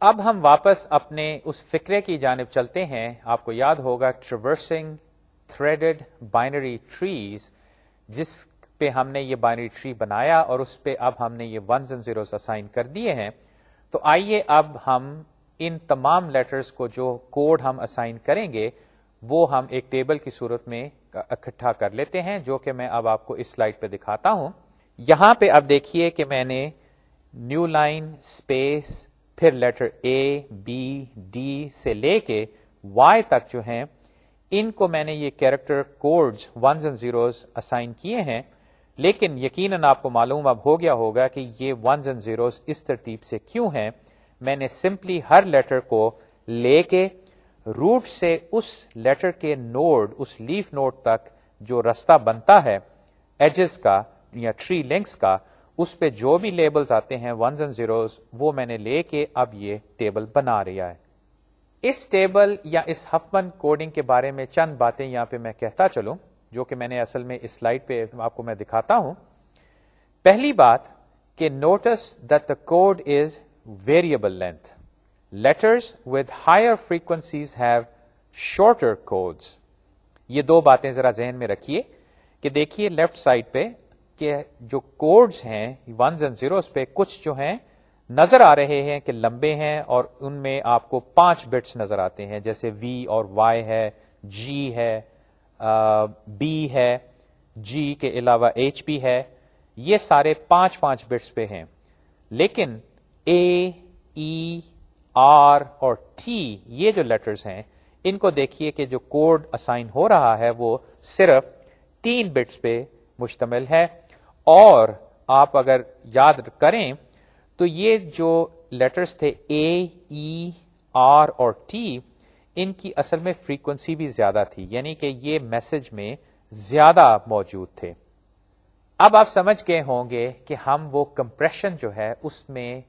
اب ہم واپس اپنے اس فکرے کی جانب چلتے ہیں۔ آپ کو یاد ہوگا ٹریورسنگ تھریڈڈ بائنری ٹریز جس پہ ہم نے یہ بائنری ٹری بنایا اور اس پہ اب ہم نے یہ ونز اینڈ زیروز اسائن کر دیے ہیں۔ تو آئیے اب ہم ان تمام لیٹرز کو جو کوڈ ہم اسائن کریں گے، وہ ہم ایک ٹیبل کی صورت میں اکٹھا کر لیتے ہیں، جو کہ میں اب آپ کو اس سلائڈ پہ دکھاتا ہوں۔ یہاں پہ اب دیکھیے کہ میں نے نیو لائن اسپیس پھر لیٹر اے بی ڈی سے لے کے وائی تک جو ہیں، ان کو میں نے یہ character codes ones and zeros assign کیے ہیں۔ لیکن یقیناً آپ کو معلوم اب ہو گیا ہوگا کہ یہ ونز اینڈ زیروز اس ترتیب سے کیوں ہیں؟ میں نے سمپلی ہر لیٹر کو لے کے روٹ سے اس لیٹر کے نوڈ اس لیف نوڈ تک جو رستہ بنتا ہے ایجز کا یا ٹری لنکس کا، اس پہ جو بھی لیبلز آتے ہیں ونز اینڈ زیروز وہ میں نے لے کے اب یہ ٹیبل بنا رہا ہے۔ اس ٹیبل یا اس ہفمن کوڈنگ کے بارے میں چند باتیں یہاں پہ میں کہتا چلوں۔ جو کہ میں نے اصل میں اس سلائڈ پہ آپ کو میں دکھاتا ہوں، پہلی بات کہ notice the code is variable length letters with higher frequencies have shorter codes یہ دو باتیں ذرا ذہن میں رکھیے کہ دیکھیے لیفٹ سائڈ پہ کہ جو کوڈز ہیں ونز اینڈ زیروز پہ کچھ جو ہیں نظر آ رہے ہیں کہ لمبے ہیں اور ان میں آپ کو پانچ بٹس نظر آتے ہیں، جیسے وی اور وائی ہے جی ہے بی ہے جی کے علاوہ ایچ پی ہے، یہ سارے پانچ پانچ بٹس پہ ہیں۔ لیکن اے ای آر اور ٹی یہ جو لیٹرز ہیں، ان کو دیکھیے کہ جو کوڈ اسائن ہو رہا ہے، وہ صرف تین بٹس پہ مشتمل ہے۔ اور آپ اگر یاد کریں، تو یہ جو لیٹرز تھے اے ای آر اور ٹی ان کی اصل میں فریکوینسی بھی زیادہ تھی یعنی کہ یہ میسج میں زیادہ موجود تھے۔ اب آپ سمجھ گئے ہوں گے کہ ہم وہ کمپریشن جو ہے، اس میں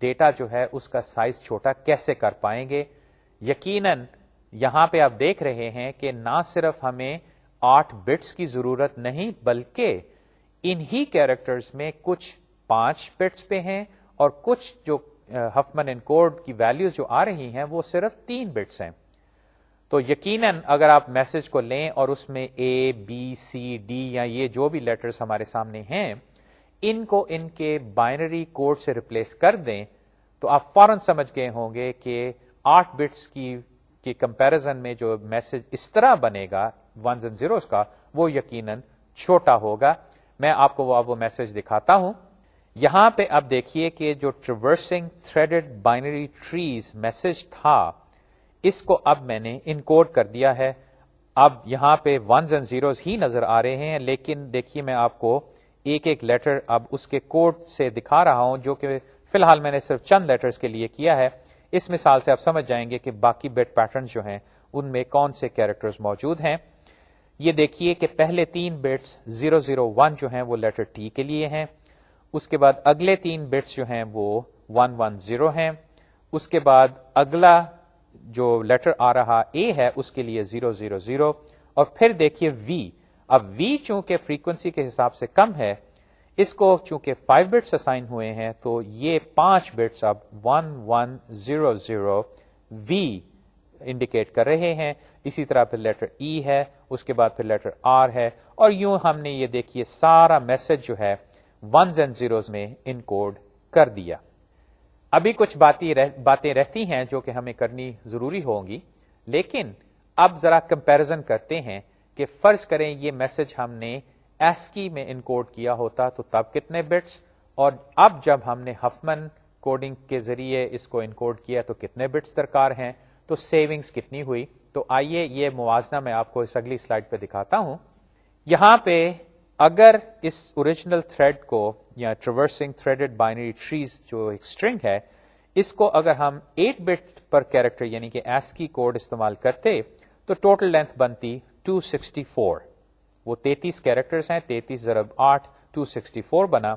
ڈیٹا جو ہے، اس کا سائز چھوٹا کیسے کر پائیں گے؟ یقیناً یہاں پہ آپ دیکھ رہے ہیں کہ نہ صرف ہمیں آٹھ بٹس کی ضرورت نہیں، بلکہ انہی کیریکٹرز میں کچھ پانچ بٹس پہ ہیں اور کچھ جو ہفمن ان کوڈ کی ویلیوز جو آ رہی ہیں، وہ صرف تین بٹس ہیں۔ تو یقیناً اگر آپ میسج کو لیں اور اس میں اے بی سی ڈی یا یہ جو بھی لیٹرز ہمارے سامنے ہیں، ان کو ان کے بائنری کوڈ سے ریپلیس کر دیں تو آپ فوراً سمجھ گئے ہوں گے کہ آٹھ بٹس کی کمپیرزن میں جو میسج اس طرح بنے گا ونز اینڈ زیروز کا، وہ یقیناً چھوٹا ہوگا۔ میں آپ کو وہ اب وہ میسج دکھاتا ہوں۔ یہاں پہ اب دیکھیے کہ جو traversing threaded binary trees message تھا اس کو اب میں نے انکوڈ کر دیا ہے۔ اب یہاں پہ ونز اینڈ زیروز ہی نظر آ رہے ہیں، لیکن دیکھیے میں آپ کو ایک ایک لیٹر اب اس کے کوڈ سے دکھا رہا ہوں، جو کہ فی الحال میں نے صرف چند لیٹرز کے لیے کیا ہے۔ اس مثال سے آپ سمجھ جائیں گے کہ باقی بیٹ پیٹرن جو ہیں، ان میں کون سے کیریکٹرز موجود ہیں۔ یہ دیکھیے کہ پہلے تین بٹس زیرو زیرو ون جو ہیں، وہ لیٹر ٹی کے لیے ہیں۔ اس کے بعد اگلے تین بٹس جو ہیں، وہ ون ون زیرو ہیں۔ اس کے بعد اگلا جو لیٹر آ رہا اے ہے، اس کے لیے زیرو زیرو زیرو اور پھر دیکھیے وی اب وی چونکہ فریکوینسی کے حساب سے کم ہے، اس کو چونکہ فائیو بٹس اسائن ہوئے ہیں، تو یہ پانچ بٹس اب one one zero zero V indicate کر رہے ہیں۔ اسی طرح پھر لیٹر ای e ہے، اس کے بعد پھر لیٹر آر ہے۔ اور یوں ہم نے یہ دیکھیے، سارا میسج جو ہے ونز اینڈ زیروز میں ان کوڈ کر دیا۔ ابھی کچھ باتیں رہتی ہیں جو کہ ہمیں کرنی ضروری ہوں گی، لیکن اب ذرا کمپیرزن کرتے ہیں کہ فرض کریں یہ میسج ہم نے ایسکی میں انکوڈ کیا ہوتا تو تب کتنے بٹس اور اب جب ہم نے ہفمن کوڈنگ کے ذریعے اس کو انکوڈ کیا تو کتنے بٹس درکار ہیں، تو سیونگز کتنی ہوئی؟ تو آئیے یہ موازنہ میں آپ کو اس اگلی سلائڈ پہ دکھاتا ہوں۔ یہاں پہ اگر اس اوریجنل تھریڈ کو یا ٹریورسنگ تھریڈ بائنری ٹریز جو ایک اسٹرنگ ہے، اس کو اگر ہم ایٹ بٹ پر کیریکٹر یعنی کہ ایس کی کوڈ استعمال کرتے، تو ٹوٹل لینتھ بنتی 264 وہ تینتیس کیریکٹرز ہیں، تینتیس ضرب آٹھ ٹو سکسٹی فور بنا۔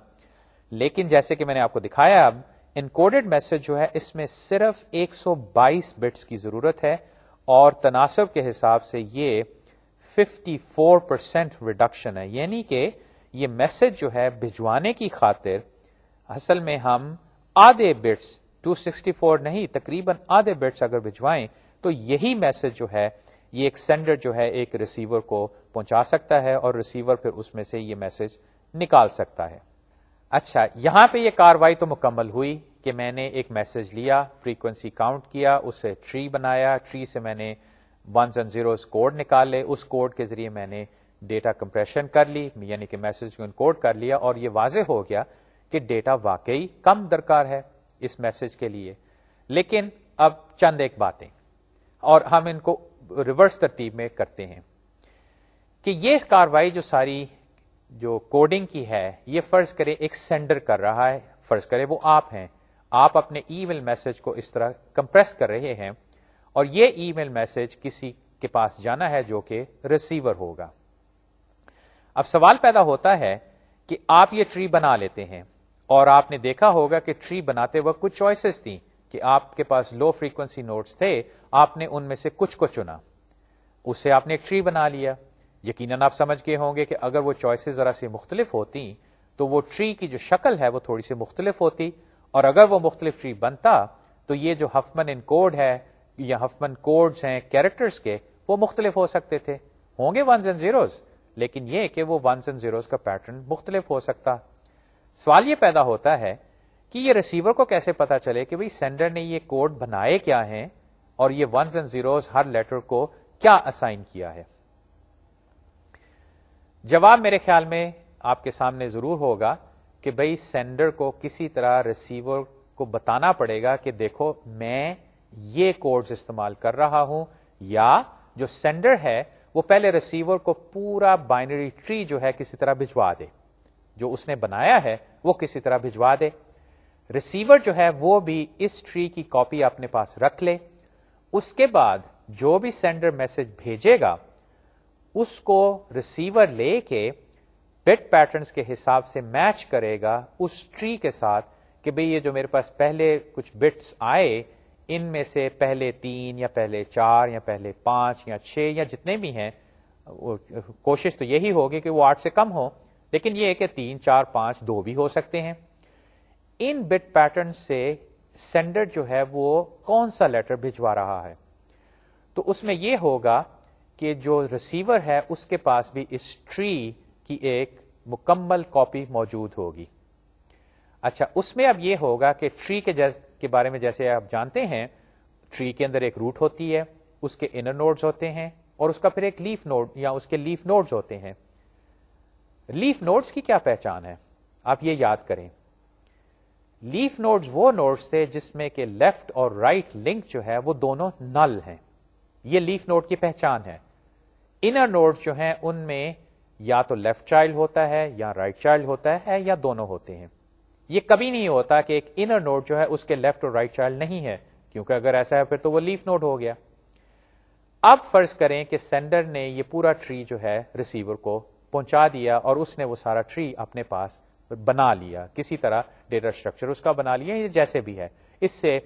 لیکن جیسے کہ میں نے آپ کو دکھایا اب انکوڈیڈ میسج جو ہے، اس میں صرف ایک سو بائیس بٹس کی ضرورت ہے اور تناسب کے حساب سے یہ ففٹی فور پرسینٹ ریڈکشن ہے۔ یعنی کہ یہ میسج جو ہے بھجوانے کی خاطر، اصل میں ہم آدھے بٹس 264 نہیں، تقریباً آدھے بٹس اگر بھجوائیں تو یہی میسج جو ہے، یہ ایک سینڈر جو ہے ایک ریسیور کو پہنچا سکتا ہے اور ریسیور پھر اس میں سے یہ میسج نکال سکتا ہے۔ اچھا یہاں پہ یہ کاروائی تو مکمل ہوئی کہ میں نے ایک میسج لیا فریکوینسی کاؤنٹ کیا اس سے ٹری بنایا ٹری سے میں نے ونز اینڈ زیروز کوڈ نکالے، اس کوڈ کے ذریعے میں نے ڈیٹا کمپریشن کر لی یعنی کہ میسج کو انکوڈ کر لیا اور یہ واضح ہو گیا کہ ڈیٹا واقعی کم درکار ہے اس میسج کے لیے۔ لیکن اب چند ایک باتیں اور ہم ان کو ریورس ترتیب میں کرتے ہیں کہ یہ کاروائی جو ساری جو کوڈنگ کی ہے، یہ فرض کرے ایک سینڈر کر رہا ہے۔ فرض کرے وہ آپ ہیں۔ آپ اپنے ای میل میسج کو اس طرح کمپریس کر رہے ہیں اور یہ ای میل میسج کسی کے پاس جانا ہے جو کہ ریسیور ہوگا۔ اب سوال پیدا ہوتا ہے کہ آپ یہ ٹری بنا لیتے ہیں اور آپ نے دیکھا ہوگا کہ ٹری بناتے وقت کچھ چوائسیز تھیں کہ آپ کے پاس لو فریکوینسی نوٹس تھے، آپ نے ان میں سے کچھ کو چنا۔ اس سے آپ نے ایک ٹری بنا لیا۔ یقیناً آپ سمجھ گئے ہوں گے کہ اگر وہ چوائسیز ذرا سی مختلف ہوتی تو وہ ٹری کی جو شکل ہے وہ تھوڑی سی مختلف ہوتی۔ اور اگر وہ مختلف ٹری بنتا تو یہ جو ہفمن ان کوڈ ہے یا ہفمن کوڈز ہیں کیریکٹرز کے، وہ مختلف ہو سکتے تھے۔ ہوں گے ونز اینڈ زیروز لیکن یہ کہ وہ ونز اینڈ زیروز کا پیٹرن مختلف ہو سکتا۔ سوال یہ پیدا ہوتا ہے کہ یہ ریسیور کو کیسے پتا چلے کہ بھائی سینڈر نے یہ کوڈ بنائے کیا ہیں اور یہ ونز اینڈ زیروز ہر لیٹر کو کیا اسائن کیا ہے۔ جواب میرے خیال میں آپ کے سامنے ضرور ہوگا کہ بھائی سینڈر کو کسی طرح ریسیور کو بتانا پڑے گا کہ دیکھو میں یہ کوڈز استعمال کر رہا ہوں یا جو سینڈر ہے وہ پہلے ریسیور کو پورا بائنری ٹری جو ہے کسی طرح بھجوا دے۔ جو اس نے بنایا ہے، وہ کسی طرح بھجوا دے۔ ریسیور جو ہے، وہ بھی اس ٹری کی کاپی اپنے پاس رکھ لے۔ اس کے بعد جو بھی سینڈر میسج بھیجے گا، اس کو ریسیور لے کے بٹ پیٹرنس کے حساب سے میچ کرے گا اس ٹری کے ساتھ کہ بھئی یہ جو میرے پاس پہلے کچھ بٹس آئے ان میں سے پہلے تین یا پہلے چار یا پہلے پانچ یا چھ یا جتنے بھی ہیں کوشش تو یہی ہوگی کہ وہ آٹھ سے کم ہو، لیکن یہ کہ تین، چار، پانچ، دو بھی ہو سکتے ہیں۔ ان بٹ پیٹرن سے سینڈر جو ہے وہ کون سا لیٹر بھجوا رہا ہے؟ تو اس میں یہ ہوگا کہ جو ریسیور ہے، اس کے پاس بھی اس ٹری کی ایک مکمل کاپی موجود ہوگی۔ اچھا اس میں اب یہ ہوگا کہ ٹری کے کے بارے میں جیسے آپ جانتے ہیں ٹری کے اندر ایک روٹ ہوتی ہے، اس کے انر نوڈز ہوتے ہیں، اور اس کا پھر ایک لیف نوڈ یا اس کے لیف نوڈز ہوتے ہیں۔ لیف نوڈز کی کیا پہچان ہے؟ آپ یہ یاد کریں۔ لیف نوڈز وہ نوڈز تھے جس میں کہ لیفٹ اور رائٹ right لنک جو ہے وہ دونوں نل ہیں۔ یہ لیف نوڈ کی پہچان ہے۔ انر نوڈ جو ہیں، ان میں یا تو لیفٹ چائلڈ ہوتا ہے یا رائٹ right چائلڈ ہوتا ہے یا دونوں ہوتے ہیں۔ یہ کبھی نہیں ہوتا کہ ایک انر نوڈ جو ہے اس کے لیفٹ اور رائٹ right چائلڈ نہیں ہے، کیونکہ اگر ایسا ہے پھر تو وہ لیف نوڈ ہو گیا۔ اب فرض کریں کہ سینڈر نے یہ پورا ٹری جو ہے ریسیور کو پہنچا دیا اور اس نے وہ سارا ٹری اپنے پاس بنا لیا۔ کسی طرح ڈیٹا اسٹرکچر اس کا بنا لیا جیسے بھی ہے۔ اس سے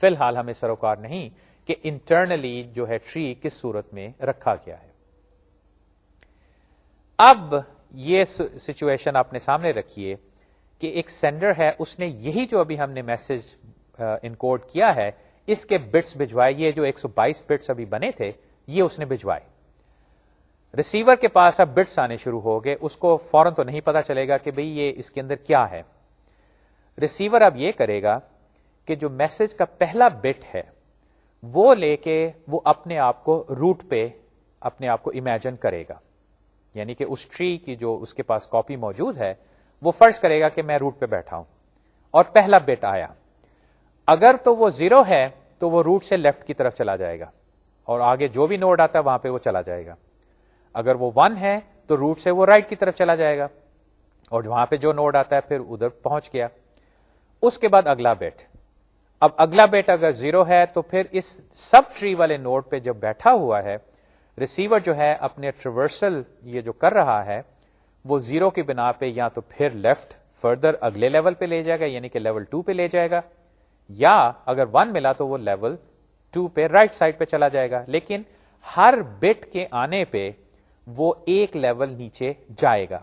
فی الحال ہمیں سروکار نہیں کہ انٹرنلی جو ہے ٹری کس صورت میں رکھا گیا ہے۔ اب یہ سچویشن آپ نے سامنے رکھیے۔ کہ ایک سینڈر ہے، اس نے یہی جو ابھی ہم نے میسج انکوڈ کیا ہے، اس کے بٹس بھجوائے۔ یہ جو 122 بٹس ابھی بنے تھے، یہ اس نے بھجوائے۔ ریسیور کے پاس اب بٹس آنے شروع ہو گئے۔ اس کو فوراً تو نہیں پتا چلے گا کہ بھئی یہ اس کے اندر کیا ہے۔ ریسیور اب یہ کرے گا کہ جو میسج کا پہلا بٹ ہے، وہ لے کے وہ اپنے آپ کو روٹ پہ، اپنے آپ کو امیجن کرے گا۔ یعنی کہ اس ٹری کی جو اس کے پاس کاپی موجود ہے وہ فرض کرے گا کہ میں روٹ پہ بیٹھا ہوں۔ اور پہلا بٹ آیا۔ اگر تو وہ زیرو ہے تو وہ روٹ سے لیفٹ کی طرف چلا جائے گا۔ اور آگے جو بھی نوڈ آتا ہے وہاں پہ وہ چلا جائے گا۔ اگر وہ ون ہے تو روٹ سے وہ رائٹ کی طرف چلا جائے گا۔ اور وہاں پہ جو نوڈ آتا ہے پھر ادھر پہنچ گیا۔ اس کے بعد اگلا بیٹ۔ اب اگلا بیٹ اگر زیرو ہے تو پھر اس سب ٹری والے نوڈ پہ جب بیٹھا ہوا ہے ریسیور جو ہے اپنے ٹریورسل یہ جو کر رہا ہے وہ زیرو کی بنا پہ یا تو پھر لیفٹ فردر اگلے لیول پہ لے جائے گا یعنی کہ لیول ٹو پہ لے جائے گا، یا اگر ون ملا تو وہ لیول ٹو پہ رائٹ سائڈ پہ چلا جائے گا۔ لیکن ہر بٹ کے آنے پہ وہ ایک لیول نیچے جائے گا۔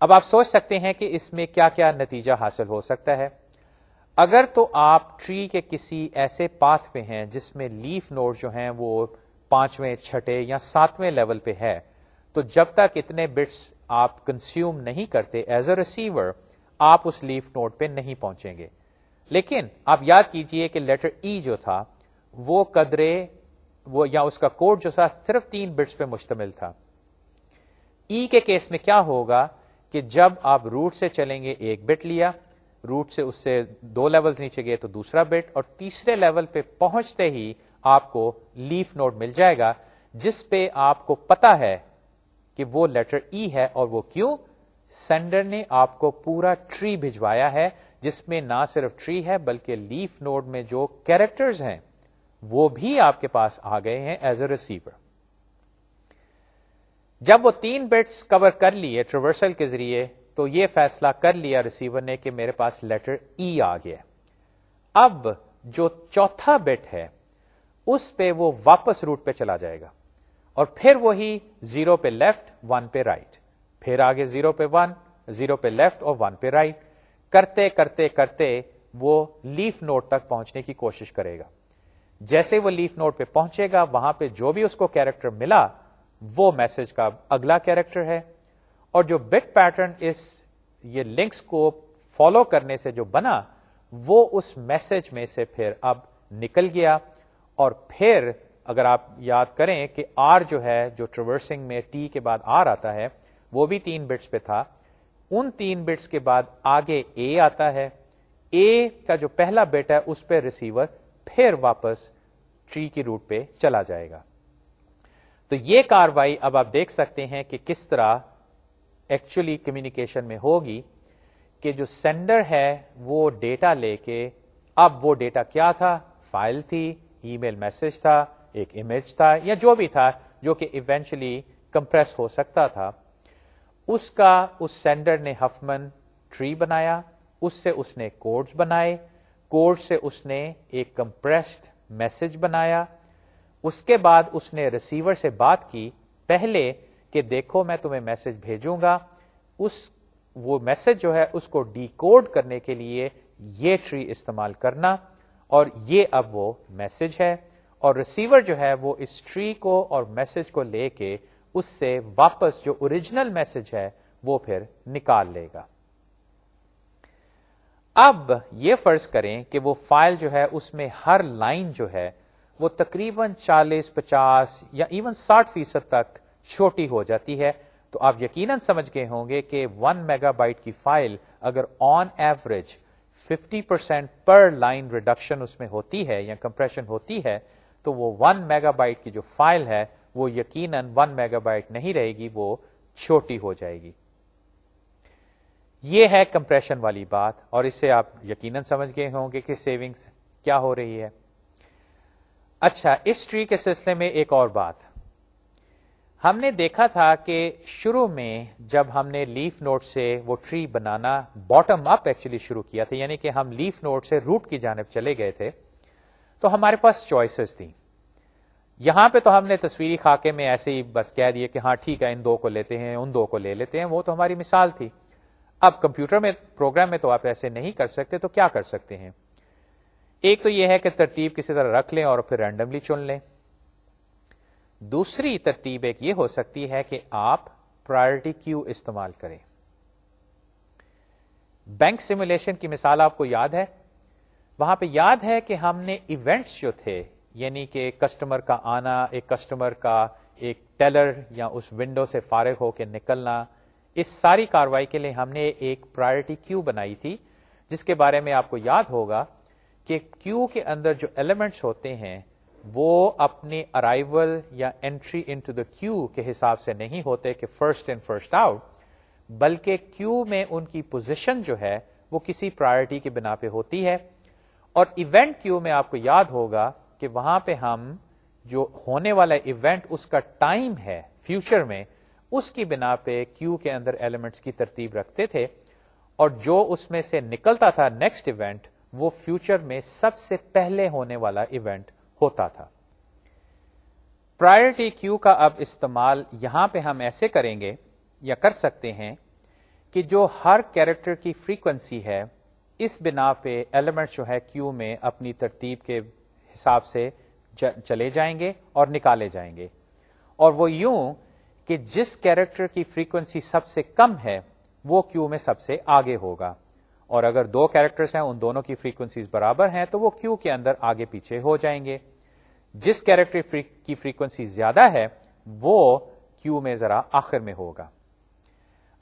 اب آپ سوچ سکتے ہیں کہ اس میں کیا کیا نتیجہ حاصل ہو سکتا ہے۔ اگر تو آپ ٹری کے کسی ایسے پاتھ پہ ہیں جس میں لیف نوڈ جو ہیں وہ پانچویں، چھٹے یا ساتویں لیول پہ ہے تو جب تک اتنے بٹس آپ کنزیوم نہیں کرتے ایز اے ریسیور آپ اس لیف نوڈ پہ نہیں پہنچیں گے۔ لیکن آپ یاد کیجیے کہ لیٹر ای e جو تھا، وہ قدرے، وہ یا اس کا کوڈ جو تھا صرف تین بٹس پہ مشتمل تھا۔ ای e کے کیس میں کیا ہوگا کہ جب آپ روٹ سے چلیں گے، ایک بٹ لیا روٹ سے اس سے دو لیول نیچے گئے تو دوسرا بٹ اور تیسرے لیول پہ پہنچتے ہی آپ کو لیف نوٹ مل جائے گا، جس پہ آپ کو پتا ہے کہ وہ لیٹر ای ہے اور وہ کیوں؟ سینڈر نے آپ کو پورا ٹری بھجوایا ہے، جس میں نہ صرف ٹری ہے بلکہ لیف نوڈ میں جو کیریکٹرز ہیں، وہ بھی آپ کے پاس آ گئے ہیں ایز اے ریسیور۔ جب وہ تین بٹس کور کر لیے ٹریورسل کے ذریعے، تو یہ فیصلہ کر لیا ریسیور نے کہ میرے پاس لیٹر ای آ گیا۔ اب جو چوتھا بٹ ہے، اس پہ وہ واپس روٹ پہ چلا جائے گا۔ اور پھر وہی زیرو پہ لیفٹ ون پہ رائٹ پھر آگے زیرو پہ ون زیرو پہ لیفٹ اور ون پہ رائٹ کرتے کرتے کرتے وہ لیف نوٹ تک پہنچنے کی کوشش کرے گا۔ جیسے وہ لیف نوٹ پہ پہنچے گا، وہاں پہ جو بھی اس کو کیریکٹر ملا، وہ میسج کا اگلا کیریکٹر ہے۔ اور جو بٹ پیٹرن اس یہ لنکس کو فالو کرنے سے جو بنا، وہ اس میسج میں سے پھر اب نکل گیا۔ اور پھر اگر آپ یاد کریں کہ آر جو ہے، جو ٹریورسنگ میں ٹی کے بعد آر آتا ہے، وہ بھی تین بٹس پہ تھا۔ ان تین بٹس کے بعد آگے اے آتا ہے۔ اے کا جو پہلا بٹ ہے، اس پہ ریسیور پھر واپس ٹری کی روٹ پہ چلا جائے گا۔ تو یہ کاروائی اب آپ دیکھ سکتے ہیں کہ کس طرح ایکچولی کمیونیکیشن میں ہوگی کہ جو سینڈر ہے، وہ ڈیٹا لے کے، اب وہ ڈیٹا کیا تھا؟ فائل تھی ای میل میسج تھا۔ ایک امیج تھا یا جو بھی تھا جو کہ ایونچولی کمپریس ہو سکتا تھا، اس کا، اس سینڈر نے ہفمن ٹری بنایا، اس سے اس نے کوڈز بنائے کوڈ سے اس نے ایک کمپریسڈ میسج بنایا، اس کے بعد اس نے ریسیور سے بات کی، پہلے کہ دیکھو میں تمہیں میسج بھیجوں گا، اس، وہ میسج جو ہے اس کو ڈی کوڈ کرنے کے لیے یہ ٹری استعمال کرنا اور یہ اب وہ میسج ہے۔ اور ریسیور جو ہے وہ اس ٹری کو اور میسج کو لے کے اس سے واپس جو اوریجنل میسج ہے وہ پھر نکال لے گا۔ اب یہ فرض کریں کہ وہ فائل جو ہے اس میں ہر لائن جو ہے وہ تقریباً چالیس، پچاس یا ایون ساٹھ فیصد تک چھوٹی ہو جاتی ہے۔ تو آپ یقیناً سمجھ گئے ہوں گے کہ ون میگا بائٹ کی فائل اگر آن ایوریج ففٹی پرسینٹ پر لائن ریڈکشن اس میں ہوتی ہے یا کمپریشن ہوتی ہے تو وہ ون میگا بائٹ کی جو فائل ہے، وہ یقیناً ون میگا بائٹ نہیں رہے گی، وہ چھوٹی ہو جائے گی۔ یہ ہے کمپریشن والی بات، اور اس سے آپ یقیناً سمجھ گئے ہوں گے کہ سیونگز کیا ہو رہی ہے۔ اچھا اس ٹری کے سلسلے میں ایک اور بات۔ ہم نے دیکھا تھا کہ شروع میں جب ہم نے لیف نوٹ سے وہ ٹری بنانا باٹم اپ ایکچولی شروع کیا تھا یعنی کہ ہم لیف نوٹ سے روٹ کی جانب چلے گئے تھے۔ تو ہمارے پاس چوائسیز تھیں۔ یہاں پہ تو ہم نے تصویری خاکے میں ایسے ہی بس کہہ دیے کہ ہاں ٹھیک ہے، ان دو کو لیتے ہیں، ان دو کو لے لیتے ہیں، وہ تو ہماری مثال تھی۔ اب کمپیوٹر میں پروگرام میں تو آپ ایسے نہیں کر سکتے، تو کیا کر سکتے ہیں؟ ایک تو یہ ہے کہ ترتیب کسی طرح رکھ لیں اور پھر رینڈملی چن لیں۔ دوسری ترتیب ایک یہ ہو سکتی ہے کہ آپ پرائرٹی کیو استعمال کریں۔ بینک سیمولیشن کی مثال آپ کو یاد ہے؟ وہاں پہ یاد ہے کہ ہم نے ایونٹس جو تھے یعنی کہ کسٹمر کا آنا، ایک کسٹمر کا ایک ٹیلر یا اس ونڈو سے فارغ ہو کے نکلنا، اس ساری کاروائی کے لیے ہم نے ایک پرائرٹی کیو بنائی تھی، جس کے بارے میں آپ کو یاد ہوگا کہ کیو کے اندر جو ایلیمنٹس ہوتے ہیں، وہ اپنے ارائیول یا انٹری انٹو دا کیو کے حساب سے نہیں ہوتے کہ فرسٹ اینڈ فرسٹ آؤٹ بلکہ کیو میں ان کی پوزیشن جو ہے، وہ کسی پرائرٹی کی بنا پہ ہوتی ہے۔ اور ایونٹ کیو میں آپ کو یاد ہوگا کہ وہاں پہ ہم جو ہونے والا ایونٹ اس کا ٹائم ہے فیوچر میں، اس کی بنا پہ کیو کے اندر ایلیمنٹس کی ترتیب رکھتے تھے اور جو اس میں سے نکلتا تھا نیکسٹ ایونٹ وہ فیوچر میں سب سے پہلے ہونے والا ایونٹ ہوتا تھا۔ پرائرٹی کیو کا اب استعمال یہاں پہ ہم ایسے کریں گے یا کر سکتے ہیں کہ جو ہر کیریکٹر کی فریکوینسی ہے اس بنا پہ ایلیمنٹ جو ہے کیو میں اپنی ترتیب کے حساب سے چلے جائیں گے اور نکالے جائیں گے۔ اور وہ یوں کہ جس کیریکٹر کی فریکوینسی سب سے کم ہے، وہ کیو میں سب سے آگے ہوگا۔ اور اگر دو کیریکٹرز ہیں، ان دونوں کی فریکوینسیز برابر ہیں، تو وہ کیو کے اندر آگے پیچھے ہو جائیں گے۔ جس کیریکٹر کی فریکوینسی زیادہ ہے، وہ کیو میں ذرا آخر میں ہوگا۔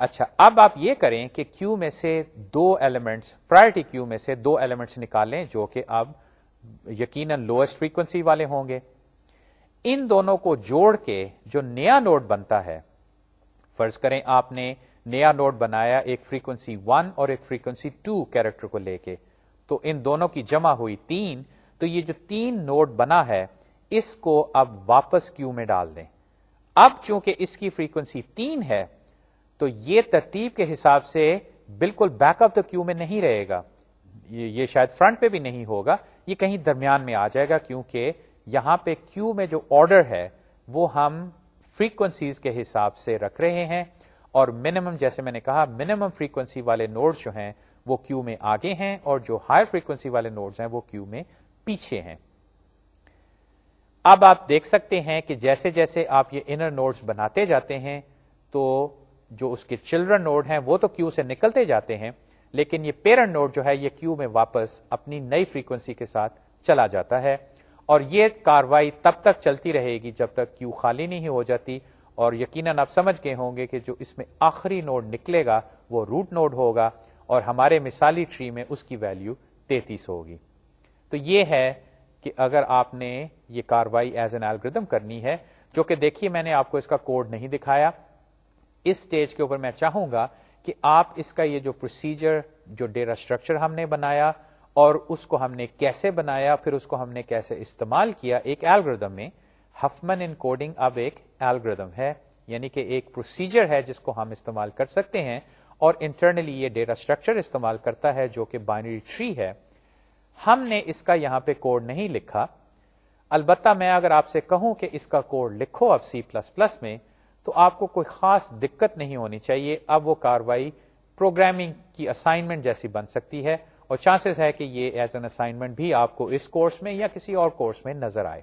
اچھا اب آپ یہ کریں کہ کیو میں سے دو ایلیمنٹس پرائرٹی کیو میں سے دو ایلیمنٹس نکالیں جو کہ اب یقیناً لوئسٹ فریکوینسی والے ہوں گے۔ ان دونوں کو جوڑ کے جو نیا نوڈ بنتا ہے، فرض کریں آپ نے نیا نوڈ بنایا ایک فریکوینسی ون اور ایک فریکوینسی ٹو کیریکٹر کو لے کے، تو ان دونوں کی جمع ہوئی تین، تو یہ جو تین نوڈ بنا ہے، اس کو اب واپس کیو میں ڈال دیں۔ اب چونکہ اس کی فریکوینسی تین ہے تو یہ ترتیب کے حساب سے بالکل بیک اپ دا کیو میں نہیں رہے گا۔ یہ شاید فرنٹ پہ بھی نہیں ہوگا۔ یہ کہیں درمیان میں آ جائے گا کیونکہ یہاں پہ کیو میں جو آرڈر ہے، وہ ہم فریکوینسیز کے حساب سے رکھ رہے ہیں۔ اور منیمم جیسے میں نے کہا منیمم فریکوینسی والے نوڈ جو ہیں، وہ کیو میں آگے ہیں۔ اور جو ہائی فریکوینسی والے نوڈز ہیں، وہ کیو میں پیچھے ہیں۔ اب آپ دیکھ سکتے ہیں کہ جیسے جیسے آپ یہ انر نوڈز بناتے جاتے ہیں، تو جو اس کے چلڈرن نوڈ ہیں، وہ تو کیو سے نکلتے جاتے ہیں، لیکن یہ پیرنٹ نوڈ جو ہے، یہ کیو میں واپس اپنی نئی فریکوینسی کے ساتھ چلا جاتا ہے۔ اور یہ کاروائی تب تک چلتی رہے گی جب تک کیو خالی نہیں ہو جاتی۔ اور یقیناً آپ سمجھ گئے ہوں گے کہ جو اس میں آخری نوڈ نکلے گا، وہ روٹ نوڈ ہوگا اور ہمارے مثالی ٹری میں اس کی ویلو تینتیس ہوگی۔ تو یہ ہے کہ اگر آپ نے یہ کاروائی ایز این ایلگردم کرنی ہے، جو کہ دیکھیے میں نے آپ کو اس کا کوڈ نہیں دکھایا۔ اس سٹیج کے اوپر میں چاہوں گا کہ آپ اس کا یہ جو پروسیجر جو ڈیٹا اسٹرکچر ہم نے بنایا اور اس کو ہم نے کیسے بنایا، پھر اس کو ہم نے کیسے استعمال کیا، ایک ایلگردم میں ہفمن ان کوڈنگ اب ایک ایلگردم ہے یعنی کہ ایک پروسیجر ہے جس کو ہم استعمال کر سکتے ہیں اور انٹرنلی یہ ڈیٹا اسٹرکچر استعمال کرتا ہے جو کہ بائنری ٹری ہے۔ ہم نے اس کا یہاں پہ کوڈ نہیں لکھا۔ البتہ میں اگر آپ سے کہوں کہ اس کا کوڈ لکھو اب سی پلس پلس میں تو آپ کو کوئی خاص دقت نہیں ہونی چاہیے۔ اب وہ کاروائی پروگرامنگ کی اسائنمنٹ جیسی بن سکتی ہے اور چانسز ہے کہ یہ ایز این اسائنمنٹ بھی آپ کو اس کورس میں یا کسی اور کورس میں نظر آئے۔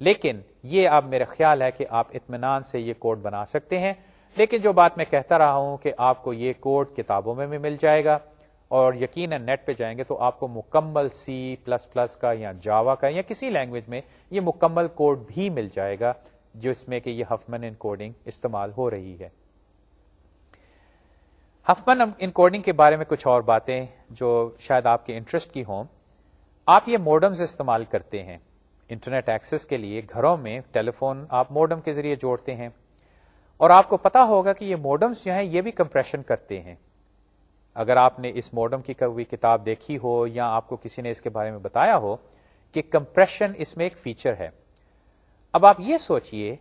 لیکن یہ اب میرا خیال ہے کہ آپ اطمینان سے یہ کوڈ بنا سکتے ہیں۔ لیکن جو بات میں کہتا رہا ہوں کہ آپ کو یہ کوڈ کتابوں میں بھی مل جائے گا اور یقیناً نیٹ پہ جائیں گے تو آپ کو مکمل سی پلس پلس کا یا جاوا کا یا کسی لینگویج میں یہ مکمل کوڈ بھی مل جائے گا۔ جس میں کہ یہ ہفمن ان کوڈنگ استعمال ہو رہی ہے۔ ہفمن ان کوڈنگ کے بارے میں کچھ اور باتیں جو شاید آپ کے انٹرسٹ کی ہوں۔ آپ یہ موڈمز استعمال کرتے ہیں۔ انٹرنیٹ ایکسس کے لیے گھروں میں ٹیلی فون آپ موڈم کے ذریعے جوڑتے ہیں۔ اور آپ کو پتا ہوگا کہ یہ موڈمس جو ہیں یہ بھی کمپریشن کرتے ہیں۔ اگر آپ نے اس موڈم کی کوئی کتاب دیکھی ہو یا آپ کو کسی نے اس کے بارے میں بتایا ہو کہ کمپریشن اس میں ایک فیچر ہے۔ اب آپ یہ سوچئے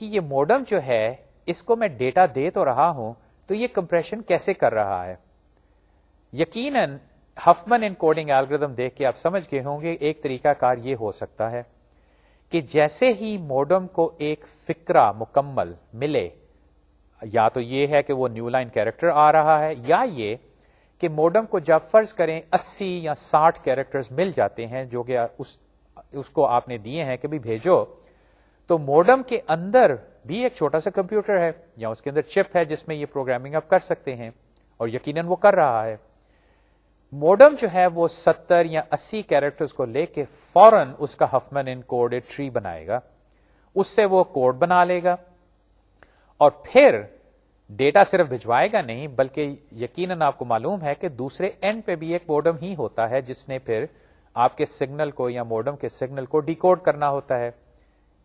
کہ یہ موڈم جو ہے، اس کو میں ڈیٹا دے تو رہا ہوں، تو یہ کمپریشن کیسے کر رہا ہے؟ یقیناً ہفمن ان کوڈنگ الگریدم دیکھ کے آپ سمجھ گئے ہوں گے، ایک طریقہ کار یہ ہو سکتا ہے کہ جیسے ہی موڈم کو ایک فکرہ مکمل ملے، یا تو یہ ہے کہ وہ نیو لائن کیریکٹر آ رہا ہے، یا یہ کہ موڈم کو جب فرض کریں اسی یا ساٹھ کیریکٹر مل جاتے ہیں، جو کہ اس اس کو آپ نے دیے ہیں کہ بھی بھیجو تو موڈم کے اندر بھی ایک چھوٹا سا کمپیوٹر ہے یا اس کے اندر چپ ہے جس میں یہ پروگرامنگ آپ کر سکتے ہیں اور یقیناً وہ کر رہا ہے۔ موڈم جو ہے وہ ستر یا اسی کیریکٹر کو لے کے فوراً اس کا ہفمن ان کوڈ ٹری بنائے گا۔ اس سے وہ کوڈ بنا لے گا اور پھر ڈیٹا صرف بھجوائے گا نہیں، بلکہ یقیناً آپ کو معلوم ہے کہ دوسرے اینڈ پہ بھی ایک موڈم ہی ہوتا ہے، جس نے پھر آپ کے سگنل کو یا موڈم کے سگنل کو ڈیکوڈ کرنا ہوتا ہے۔